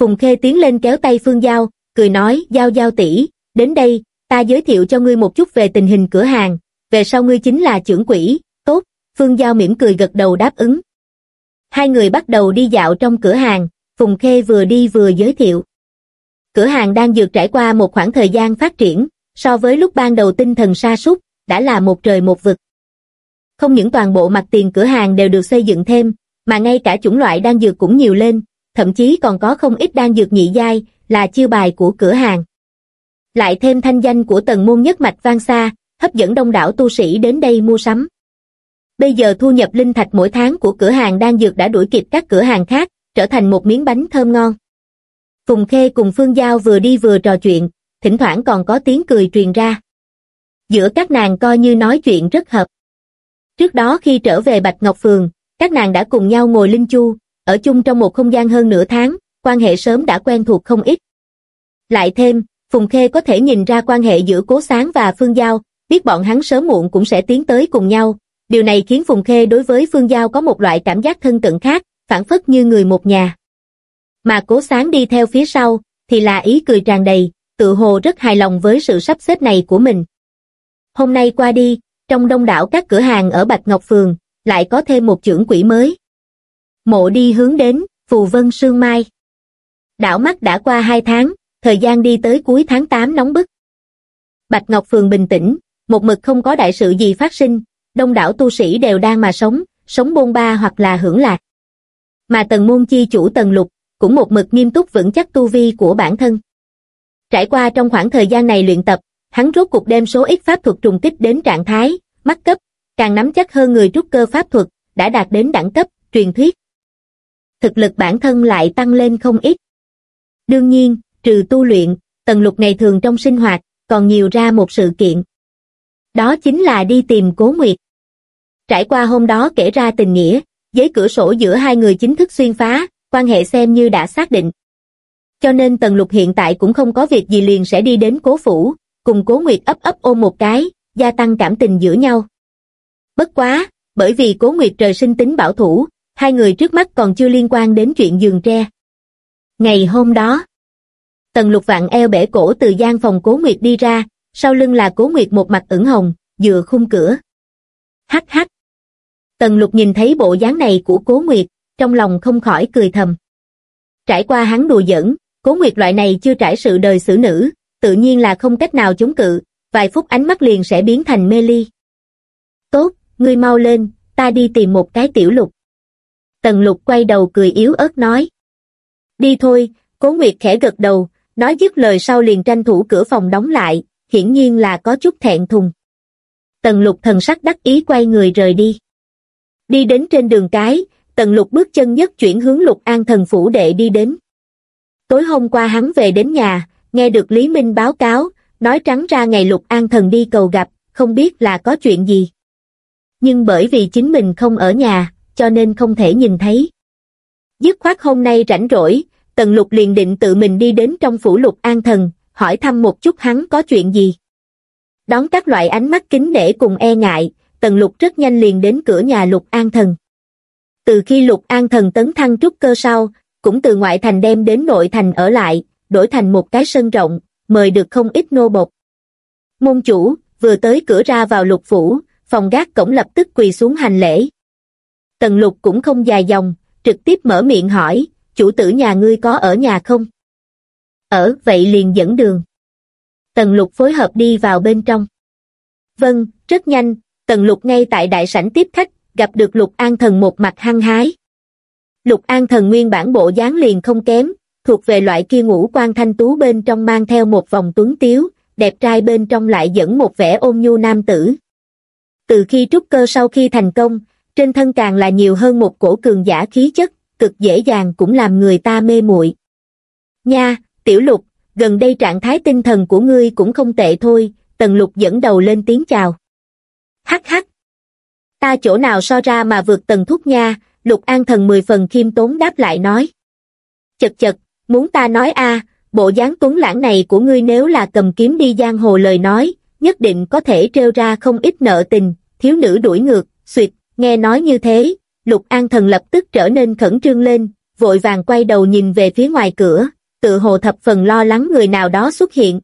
Speaker 1: Phùng Khê tiến lên kéo tay Phương Giao, cười nói, Giao Giao tỷ, đến đây, ta giới thiệu cho ngươi một chút về tình hình cửa hàng, về sau ngươi chính là trưởng quỹ, tốt, Phương Giao mỉm cười gật đầu đáp ứng. Hai người bắt đầu đi dạo trong cửa hàng, Phùng Khê vừa đi vừa giới thiệu. Cửa hàng đang dược trải qua một khoảng thời gian phát triển, so với lúc ban đầu tinh thần sa sút đã là một trời một vực. Không những toàn bộ mặt tiền cửa hàng đều được xây dựng thêm, mà ngay cả chủng loại đan dược cũng nhiều lên, thậm chí còn có không ít đan dược nhị giai, là chiêu bài của cửa hàng. Lại thêm thanh danh của tầng môn nhất mạch vang xa, hấp dẫn đông đảo tu sĩ đến đây mua sắm. Bây giờ thu nhập linh thạch mỗi tháng của cửa hàng đan dược đã đuổi kịp các cửa hàng khác, trở thành một miếng bánh thơm ngon. Phùng Khê cùng Phương Giao vừa đi vừa trò chuyện, thỉnh thoảng còn có tiếng cười truyền ra. Giữa các nàng coi như nói chuyện rất hợp. Trước đó khi trở về Bạch Ngọc Phường, các nàng đã cùng nhau ngồi linh chu, ở chung trong một không gian hơn nửa tháng, quan hệ sớm đã quen thuộc không ít. Lại thêm, Phùng Khê có thể nhìn ra quan hệ giữa Cố Sáng và Phương Giao, biết bọn hắn sớm muộn cũng sẽ tiến tới cùng nhau. Điều này khiến Phùng Khê đối với Phương Giao có một loại cảm giác thân cận khác, phản phất như người một nhà. Mà Cố Sáng đi theo phía sau, thì là ý cười tràn đầy, tự hồ rất hài lòng với sự sắp xếp này của mình. Hôm nay qua đi, trong đông đảo các cửa hàng ở Bạch Ngọc Phường, lại có thêm một trưởng quỹ mới. Mộ đi hướng đến, Phù Vân Sương Mai. Đảo mắt đã qua hai tháng, thời gian đi tới cuối tháng 8 nóng bức. Bạch Ngọc Phường bình tĩnh, một mực không có đại sự gì phát sinh, đông đảo tu sĩ đều đang mà sống, sống bôn ba hoặc là hưởng lạc. Mà tần môn chi chủ tần lục, cũng một mực nghiêm túc vững chắc tu vi của bản thân. Trải qua trong khoảng thời gian này luyện tập, hắn rốt cục đem số ít pháp thuật trùng kích đến trạng thái, mắt cấp, càng nắm chắc hơn người trúc cơ pháp thuật, đã đạt đến đẳng cấp, truyền thuyết. Thực lực bản thân lại tăng lên không ít. Đương nhiên, trừ tu luyện, tần lục ngày thường trong sinh hoạt, còn nhiều ra một sự kiện. Đó chính là đi tìm cố nguyệt. Trải qua hôm đó kể ra tình nghĩa, giấy cửa sổ giữa hai người chính thức xuyên phá, quan hệ xem như đã xác định. Cho nên tần lục hiện tại cũng không có việc gì liền sẽ đi đến cố phủ, cùng cố nguyệt ấp ấp ôm một cái, gia tăng cảm tình giữa nhau. Bất quá, bởi vì cố nguyệt trời sinh tính bảo thủ, hai người trước mắt còn chưa liên quan đến chuyện giường tre. Ngày hôm đó, Tần lục vạn eo bể cổ từ gian phòng cố nguyệt đi ra, sau lưng là cố nguyệt một mặt ửng hồng, dựa khung cửa. Hắc hắc. Tần lục nhìn thấy bộ dáng này của cố nguyệt, trong lòng không khỏi cười thầm. Trải qua hắn đùa giỡn, cố nguyệt loại này chưa trải sự đời xử nữ, tự nhiên là không cách nào chống cự, vài phút ánh mắt liền sẽ biến thành mê ly. Tốt, ngươi mau lên, ta đi tìm một cái tiểu lục. Tần lục quay đầu cười yếu ớt nói. Đi thôi, cố nguyệt khẽ gật đầu, nói dứt lời sau liền tranh thủ cửa phòng đóng lại, hiển nhiên là có chút thẹn thùng. Tần lục thần sắc đắc ý quay người rời đi. Đi đến trên đường cái, tần lục bước chân nhất chuyển hướng lục an thần phủ đệ đi đến. Tối hôm qua hắn về đến nhà, nghe được Lý Minh báo cáo, nói trắng ra ngày lục an thần đi cầu gặp, không biết là có chuyện gì. Nhưng bởi vì chính mình không ở nhà, cho nên không thể nhìn thấy. Dứt khoát hôm nay rảnh rỗi, Tần Lục liền định tự mình đi đến trong phủ Lục An Thần, hỏi thăm một chút hắn có chuyện gì. Đón các loại ánh mắt kính nể cùng e ngại, Tần Lục rất nhanh liền đến cửa nhà Lục An Thần. Từ khi Lục An Thần tấn thăng trúc cơ sau, cũng từ ngoại thành đem đến nội thành ở lại, đổi thành một cái sân rộng, mời được không ít nô bộc. Môn chủ, vừa tới cửa ra vào lục phủ, phòng gác cổng lập tức quỳ xuống hành lễ. Tần lục cũng không dài dòng, trực tiếp mở miệng hỏi, chủ tử nhà ngươi có ở nhà không? Ở, vậy liền dẫn đường. Tần lục phối hợp đi vào bên trong. Vâng, rất nhanh, tần lục ngay tại đại sảnh tiếp khách, gặp được lục an thần một mặt hăng hái. Lục an thần nguyên bản bộ dáng liền không kém, thuộc về loại kia ngũ quan thanh tú bên trong mang theo một vòng tuấn tiếu, đẹp trai bên trong lại dẫn một vẻ ôn nhu nam tử. Từ khi trúc cơ sau khi thành công, trên thân càng là nhiều hơn một cổ cường giả khí chất, cực dễ dàng cũng làm người ta mê muội. Nha, tiểu lục, gần đây trạng thái tinh thần của ngươi cũng không tệ thôi, tần lục dẫn đầu lên tiếng chào. Hắc hắc. Ta chỗ nào so ra mà vượt tần thúc nha, lục an thần mười phần khiêm tốn đáp lại nói. Chật chật, muốn ta nói a bộ dáng tuấn lãng này của ngươi nếu là cầm kiếm đi giang hồ lời nói, nhất định có thể trêu ra không ít nợ tình, thiếu nữ đuổi ngược, suyệt, nghe nói như thế, Lục An Thần lập tức trở nên khẩn trương lên, vội vàng quay đầu nhìn về phía ngoài cửa, tự hồ thập phần lo lắng người nào đó xuất hiện.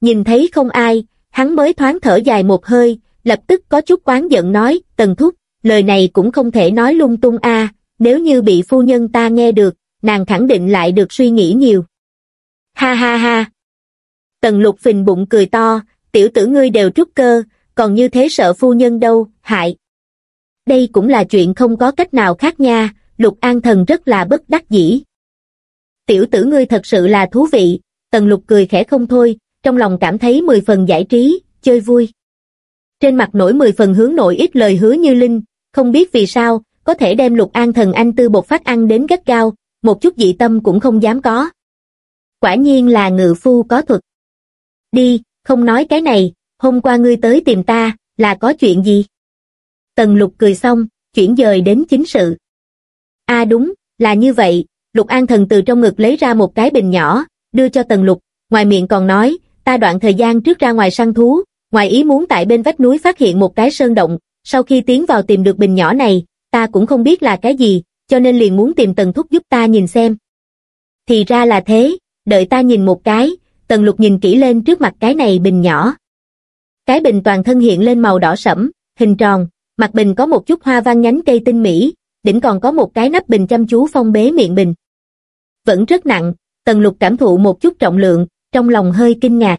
Speaker 1: Nhìn thấy không ai, hắn mới thoáng thở dài một hơi, lập tức có chút oán giận nói, Tần Thúc, lời này cũng không thể nói lung tung a nếu như bị phu nhân ta nghe được, nàng khẳng định lại được suy nghĩ nhiều. Ha ha ha! Tần lục phình bụng cười to, tiểu tử ngươi đều trúc cơ, còn như thế sợ phu nhân đâu, hại. Đây cũng là chuyện không có cách nào khác nha, lục an thần rất là bất đắc dĩ. Tiểu tử ngươi thật sự là thú vị, tần lục cười khẽ không thôi, trong lòng cảm thấy mười phần giải trí, chơi vui. Trên mặt nổi mười phần hướng nội ít lời hứa như Linh, không biết vì sao, có thể đem lục an thần anh tư bột phát ăn đến gắt cao, một chút dị tâm cũng không dám có. Quả nhiên là ngự phu có thuật. Đi, không nói cái này, hôm qua ngươi tới tìm ta, là có chuyện gì? Tần lục cười xong, chuyển dời đến chính sự. a à đúng, là như vậy, lục an thần từ trong ngực lấy ra một cái bình nhỏ, đưa cho tần lục, ngoài miệng còn nói, ta đoạn thời gian trước ra ngoài săn thú, ngoài ý muốn tại bên vách núi phát hiện một cái sơn động, sau khi tiến vào tìm được bình nhỏ này, ta cũng không biết là cái gì, cho nên liền muốn tìm tần thúc giúp ta nhìn xem. Thì ra là thế, đợi ta nhìn một cái, tần lục nhìn kỹ lên trước mặt cái này bình nhỏ. Cái bình toàn thân hiện lên màu đỏ sẫm, hình tròn, mặt bình có một chút hoa văn nhánh cây tinh mỹ, đỉnh còn có một cái nắp bình chăm chú phong bế miệng bình. Vẫn rất nặng, tần lục cảm thụ một chút trọng lượng, trong lòng hơi kinh ngạc.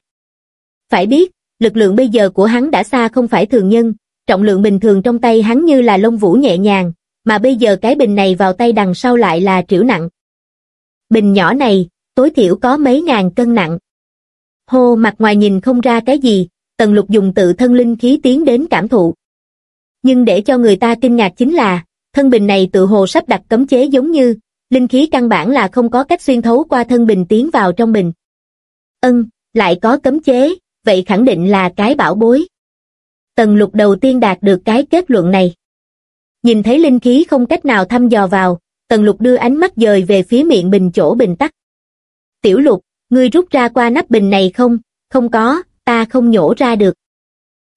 Speaker 1: Phải biết, lực lượng bây giờ của hắn đã xa không phải thường nhân, trọng lượng bình thường trong tay hắn như là lông vũ nhẹ nhàng, mà bây giờ cái bình này vào tay đằng sau lại là triểu nặng. Bình nhỏ này, tối thiểu có mấy ngàn cân nặng. Hô mặt ngoài nhìn không ra cái gì, tần lục dùng tự thân linh khí tiến đến cảm thụ. Nhưng để cho người ta kinh ngạc chính là, thân bình này tự hồ sắp đặt cấm chế giống như, linh khí căn bản là không có cách xuyên thấu qua thân bình tiến vào trong bình. Ân, lại có cấm chế, vậy khẳng định là cái bảo bối. Tần lục đầu tiên đạt được cái kết luận này. Nhìn thấy linh khí không cách nào thăm dò vào, tần lục đưa ánh mắt dời về phía miệng bình chỗ bình tắc. Tiểu lục, ngươi rút ra qua nắp bình này không? Không có, ta không nhổ ra được.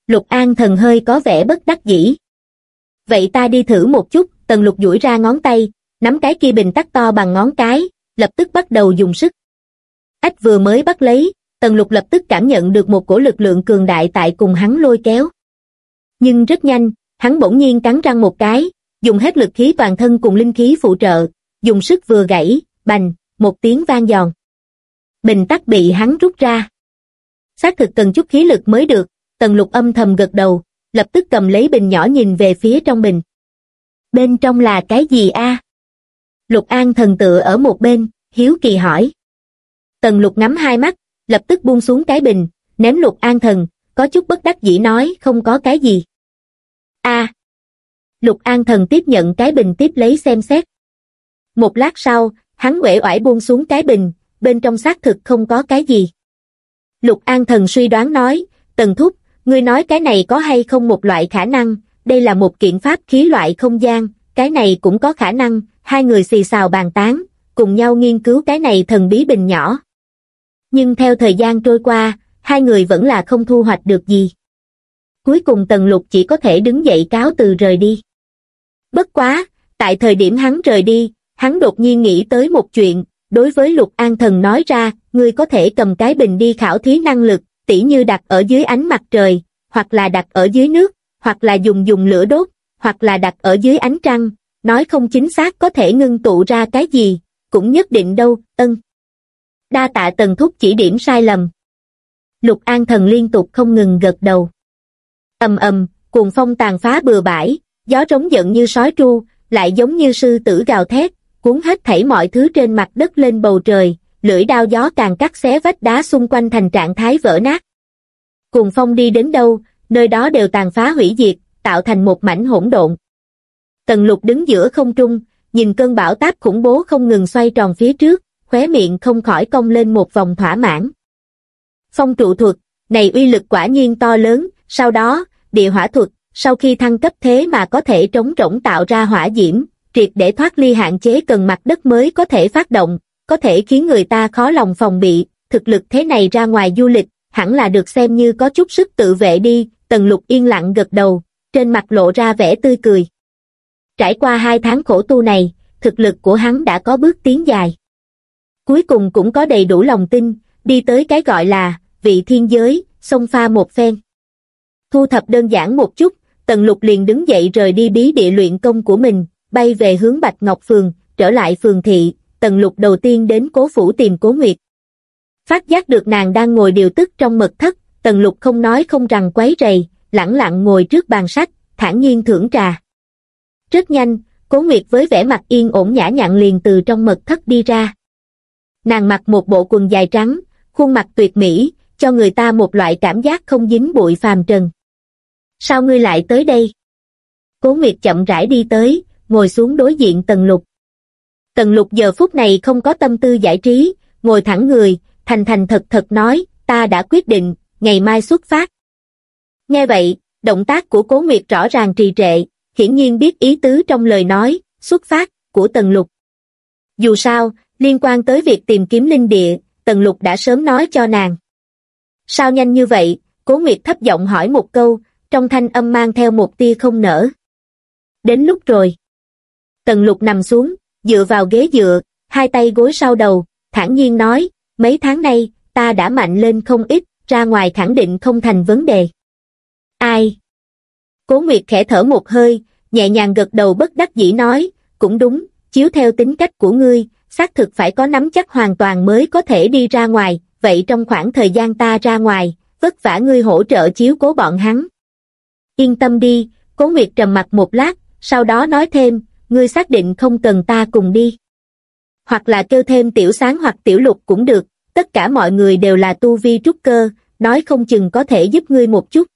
Speaker 1: Lục An thần hơi có vẻ bất đắc dĩ. Vậy ta đi thử một chút, tần lục duỗi ra ngón tay, nắm cái kia bình tắc to bằng ngón cái, lập tức bắt đầu dùng sức. Ách vừa mới bắt lấy, tần lục lập tức cảm nhận được một cổ lực lượng cường đại tại cùng hắn lôi kéo. Nhưng rất nhanh, hắn bỗng nhiên cắn răng một cái, dùng hết lực khí toàn thân cùng linh khí phụ trợ, dùng sức vừa gãy, bành, một tiếng vang giòn. Bình tắc bị hắn rút ra. Xác thực cần chút khí lực mới được, tần lục âm thầm gật đầu, lập tức cầm lấy bình nhỏ nhìn về phía trong bình. Bên trong là cái gì a? Lục An thần tự ở một bên, hiếu kỳ hỏi. Tần lục ngắm hai mắt, lập tức buông xuống cái bình, ném lục an thần, có chút bất đắc dĩ nói không có cái gì. a Lục an thần tiếp nhận cái bình tiếp lấy xem xét. Một lát sau, hắn uể oải buông xuống cái bình, bên trong xác thực không có cái gì. Lục an thần suy đoán nói, tần thúc, ngươi nói cái này có hay không một loại khả năng, đây là một kiện pháp khí loại không gian, cái này cũng có khả năng, hai người xì xào bàn tán, cùng nhau nghiên cứu cái này thần bí bình nhỏ. Nhưng theo thời gian trôi qua, hai người vẫn là không thu hoạch được gì. Cuối cùng Tần Lục chỉ có thể đứng dậy cáo từ rời đi. Bất quá, tại thời điểm hắn rời đi, hắn đột nhiên nghĩ tới một chuyện, đối với Lục An Thần nói ra, ngươi có thể cầm cái bình đi khảo thí năng lực, tỉ như đặt ở dưới ánh mặt trời, hoặc là đặt ở dưới nước, hoặc là dùng dùng lửa đốt, hoặc là đặt ở dưới ánh trăng, nói không chính xác có thể ngưng tụ ra cái gì, cũng nhất định đâu, ân. Đa tạ tần thúc chỉ điểm sai lầm. Lục An Thần liên tục không ngừng gật đầu. ầm ầm, cuồng phong tàn phá bừa bãi, gió trống giận như sói tru, lại giống như sư tử gào thét, cuốn hết thảy mọi thứ trên mặt đất lên bầu trời, lưỡi đao gió càng cắt xé vách đá xung quanh thành trạng thái vỡ nát. Cuồng phong đi đến đâu, nơi đó đều tàn phá hủy diệt, tạo thành một mảnh hỗn độn. Tần lục đứng giữa không trung, nhìn cơn bão táp khủng bố không ngừng xoay tròn phía trước, khóe miệng không khỏi cong lên một vòng thỏa mãn. Phong trụ thuật, này uy lực quả nhiên to lớn, sau đó, địa hỏa thuật, sau khi thăng cấp thế mà có thể trống rỗng tạo ra hỏa diễm, triệt để thoát ly hạn chế cần mặt đất mới có thể phát động, có thể khiến người ta khó lòng phòng bị, thực lực thế này ra ngoài du lịch, hẳn là được xem như có chút sức tự vệ đi, tần lục yên lặng gật đầu, trên mặt lộ ra vẻ tươi cười. Trải qua hai tháng khổ tu này, thực lực của hắn đã có bước tiến dài. Cuối cùng cũng có đầy đủ lòng tin, đi tới cái gọi là vị thiên giới, xông pha một phen. Thu thập đơn giản một chút, Tần Lục liền đứng dậy rời đi bí địa luyện công của mình, bay về hướng Bạch Ngọc Phường, trở lại phường thị, Tần Lục đầu tiên đến cố phủ tìm cố Nguyệt. Phát giác được nàng đang ngồi điều tức trong mật thất, Tần Lục không nói không rằng quấy rầy, lẳng lặng ngồi trước bàn sách, thản nhiên thưởng trà. Rất nhanh, Cố Nguyệt với vẻ mặt yên ổn nhã nhặn liền từ trong mật thất đi ra. Nàng mặc một bộ quần dài trắng, khuôn mặt tuyệt mỹ, cho người ta một loại cảm giác không dính bụi phàm trần. Sao ngươi lại tới đây? Cố Nguyệt chậm rãi đi tới, ngồi xuống đối diện Tần Lục. Tần Lục giờ phút này không có tâm tư giải trí, ngồi thẳng người, thành thành thật thật nói, ta đã quyết định, ngày mai xuất phát. Nghe vậy, động tác của Cố Nguyệt rõ ràng trì trệ, hiển nhiên biết ý tứ trong lời nói, xuất phát, của Tần Lục. Dù sao, liên quan tới việc tìm kiếm linh địa, Tần Lục đã sớm nói cho nàng. Sao nhanh như vậy, Cố Nguyệt thấp giọng hỏi một câu, trong thanh âm mang theo một tia không nở. Đến lúc rồi. Tần Lục nằm xuống, dựa vào ghế dựa, hai tay gối sau đầu, thản nhiên nói, mấy tháng nay, ta đã mạnh lên không ít, ra ngoài khẳng định không thành vấn đề. Ai? Cố Nguyệt khẽ thở một hơi, nhẹ nhàng gật đầu bất đắc dĩ nói, cũng đúng, chiếu theo tính cách của ngươi, xác thực phải có nắm chắc hoàn toàn mới có thể đi ra ngoài, vậy trong khoảng thời gian ta ra ngoài, vất vả ngươi hỗ trợ chiếu cố bọn hắn. Yên tâm đi, Cố Nguyệt trầm mặt một lát, sau đó nói thêm, ngươi xác định không cần ta cùng đi. Hoặc là kêu thêm tiểu sáng hoặc tiểu lục cũng được, tất cả mọi người đều là tu vi trúc cơ, nói không chừng có thể giúp ngươi một chút.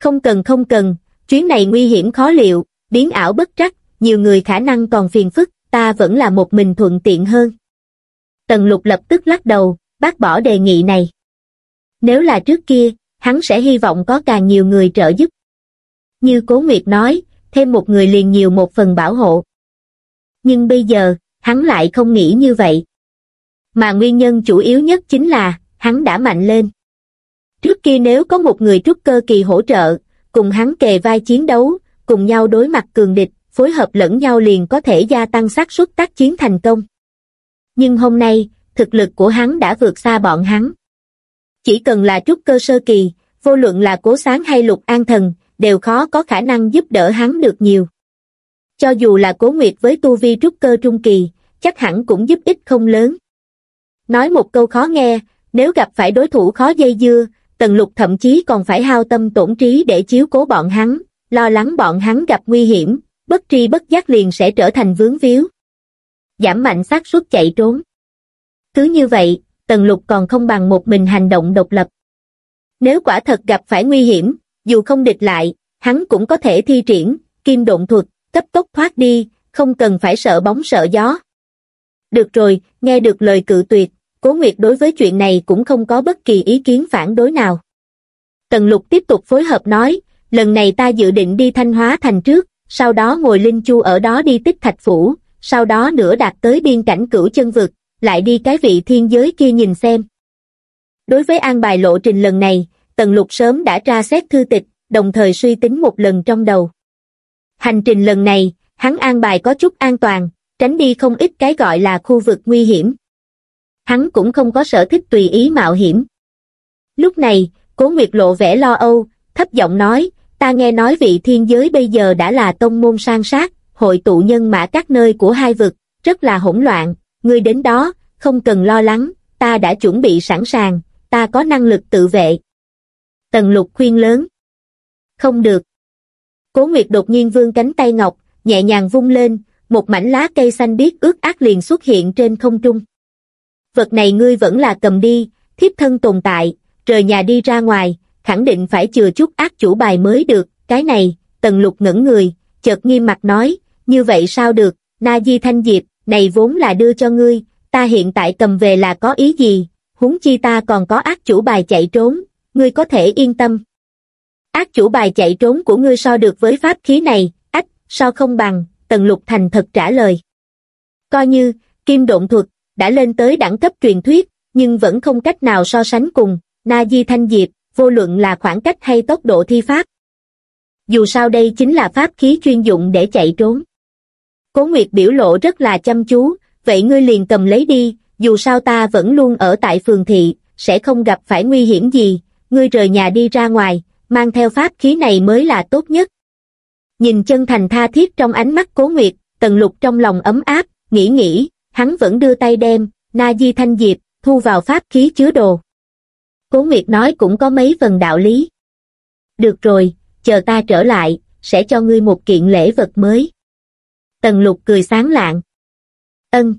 Speaker 1: Không cần không cần, chuyến này nguy hiểm khó liệu, biến ảo bất trắc, nhiều người khả năng còn phiền phức, ta vẫn là một mình thuận tiện hơn. Tần lục lập tức lắc đầu, bác bỏ đề nghị này. Nếu là trước kia, hắn sẽ hy vọng có càng nhiều người trợ giúp. Như Cố Nguyệt nói, thêm một người liền nhiều một phần bảo hộ. Nhưng bây giờ, hắn lại không nghĩ như vậy. Mà nguyên nhân chủ yếu nhất chính là, hắn đã mạnh lên. Trước kia nếu có một người trúc cơ kỳ hỗ trợ, cùng hắn kề vai chiến đấu, cùng nhau đối mặt cường địch, phối hợp lẫn nhau liền có thể gia tăng xác suất tác chiến thành công. Nhưng hôm nay, thực lực của hắn đã vượt xa bọn hắn. Chỉ cần là trúc cơ sơ kỳ, vô luận là cố sáng hay lục an thần, đều khó có khả năng giúp đỡ hắn được nhiều. Cho dù là cố nguyệt với tu vi trúc cơ trung kỳ, chắc hẳn cũng giúp ích không lớn. Nói một câu khó nghe, nếu gặp phải đối thủ khó dây dưa, Tần Lục thậm chí còn phải hao tâm tổn trí để chiếu cố bọn hắn, lo lắng bọn hắn gặp nguy hiểm, bất tri bất giác liền sẽ trở thành vướng víu. Giảm mạnh xác suất chạy trốn. Cứ như vậy, Tần Lục còn không bằng một mình hành động độc lập. Nếu quả thật gặp phải nguy hiểm, dù không địch lại, hắn cũng có thể thi triển, kim độn thuật, cấp tốc thoát đi, không cần phải sợ bóng sợ gió. Được rồi, nghe được lời cự tuyệt, Cố Nguyệt đối với chuyện này cũng không có bất kỳ ý kiến phản đối nào. Tần Lục tiếp tục phối hợp nói, lần này ta dự định đi Thanh Hóa thành trước, sau đó ngồi Linh Chu ở đó đi tích thạch phủ, sau đó nữa đạt tới biên cảnh cửu chân vực, lại đi cái vị thiên giới kia nhìn xem. Đối với an bài lộ trình lần này, Tần Lục sớm đã tra xét thư tịch, đồng thời suy tính một lần trong đầu. Hành trình lần này, hắn an bài có chút an toàn, tránh đi không ít cái gọi là khu vực nguy hiểm. Hắn cũng không có sở thích tùy ý mạo hiểm. Lúc này, Cố Nguyệt lộ vẻ lo âu, thấp giọng nói, ta nghe nói vị thiên giới bây giờ đã là tông môn sang sát, hội tụ nhân mã các nơi của hai vực, rất là hỗn loạn, ngươi đến đó, không cần lo lắng, ta đã chuẩn bị sẵn sàng, ta có năng lực tự vệ. Tần lục khuyên lớn. Không được. Cố Nguyệt đột nhiên vươn cánh tay ngọc, nhẹ nhàng vung lên, một mảnh lá cây xanh biếc ướt ác liền xuất hiện trên không trung. Vật này ngươi vẫn là cầm đi, thiếp thân tồn tại, rời nhà đi ra ngoài, khẳng định phải chừa chút ác chủ bài mới được, cái này, tần lục ngẩn người, chợt nghiêm mặt nói, như vậy sao được, na di thanh diệp, này vốn là đưa cho ngươi, ta hiện tại cầm về là có ý gì, huống chi ta còn có ác chủ bài chạy trốn, ngươi có thể yên tâm. Ác chủ bài chạy trốn của ngươi so được với pháp khí này, ách, so không bằng, tần lục thành thật trả lời. Coi như, kim độn thuật, đã lên tới đẳng cấp truyền thuyết, nhưng vẫn không cách nào so sánh cùng, na di thanh diệp, vô luận là khoảng cách hay tốc độ thi pháp. Dù sao đây chính là pháp khí chuyên dụng để chạy trốn. Cố Nguyệt biểu lộ rất là chăm chú, vậy ngươi liền cầm lấy đi, dù sao ta vẫn luôn ở tại phường thị, sẽ không gặp phải nguy hiểm gì, ngươi rời nhà đi ra ngoài, mang theo pháp khí này mới là tốt nhất. Nhìn chân thành tha thiết trong ánh mắt Cố Nguyệt, Tần Lục trong lòng ấm áp, nghĩ nghĩ, hắn vẫn đưa tay đem, Na Di Thanh Diệp, thu vào pháp khí chứa đồ. Cố Nguyệt nói cũng có mấy phần đạo lý. Được rồi, chờ ta trở lại, sẽ cho ngươi một kiện lễ vật mới. Tần lục cười sáng lạng. Ân.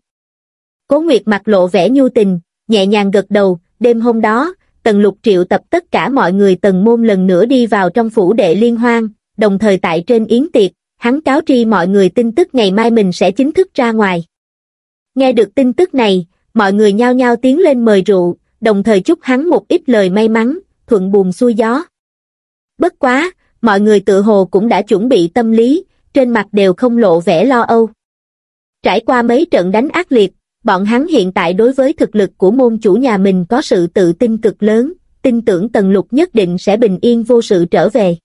Speaker 1: Cố Nguyệt mặt lộ vẻ nhu tình, nhẹ nhàng gật đầu, đêm hôm đó, tần lục triệu tập tất cả mọi người tần môn lần nữa đi vào trong phủ đệ liên hoan, đồng thời tại trên yến tiệc, hắn cáo tri mọi người tin tức ngày mai mình sẽ chính thức ra ngoài. Nghe được tin tức này, mọi người nhao nhao tiến lên mời rượu, đồng thời chúc hắn một ít lời may mắn, thuận buồm xuôi gió. Bất quá, mọi người tự hồ cũng đã chuẩn bị tâm lý, trên mặt đều không lộ vẻ lo âu. Trải qua mấy trận đánh ác liệt, bọn hắn hiện tại đối với thực lực của môn chủ nhà mình có sự tự tin cực lớn, tin tưởng Tần Lục nhất định sẽ bình yên vô sự trở về.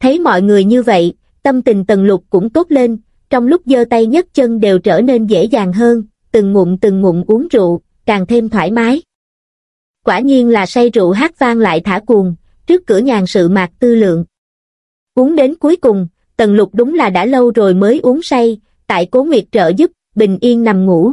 Speaker 1: Thấy mọi người như vậy, tâm tình Tần Lục cũng tốt lên, trong lúc giơ tay nhấc chân đều trở nên dễ dàng hơn, từng ngụm từng ngụm uống rượu, càng thêm thoải mái. Quả nhiên là say rượu hát vang lại thả cuồng, trước cửa nhàn sự mạc tư lượng. Uống đến cuối cùng, Tần Lục đúng là đã lâu rồi mới uống say, tại Cố Nguyệt trợ giúp, bình yên nằm ngủ.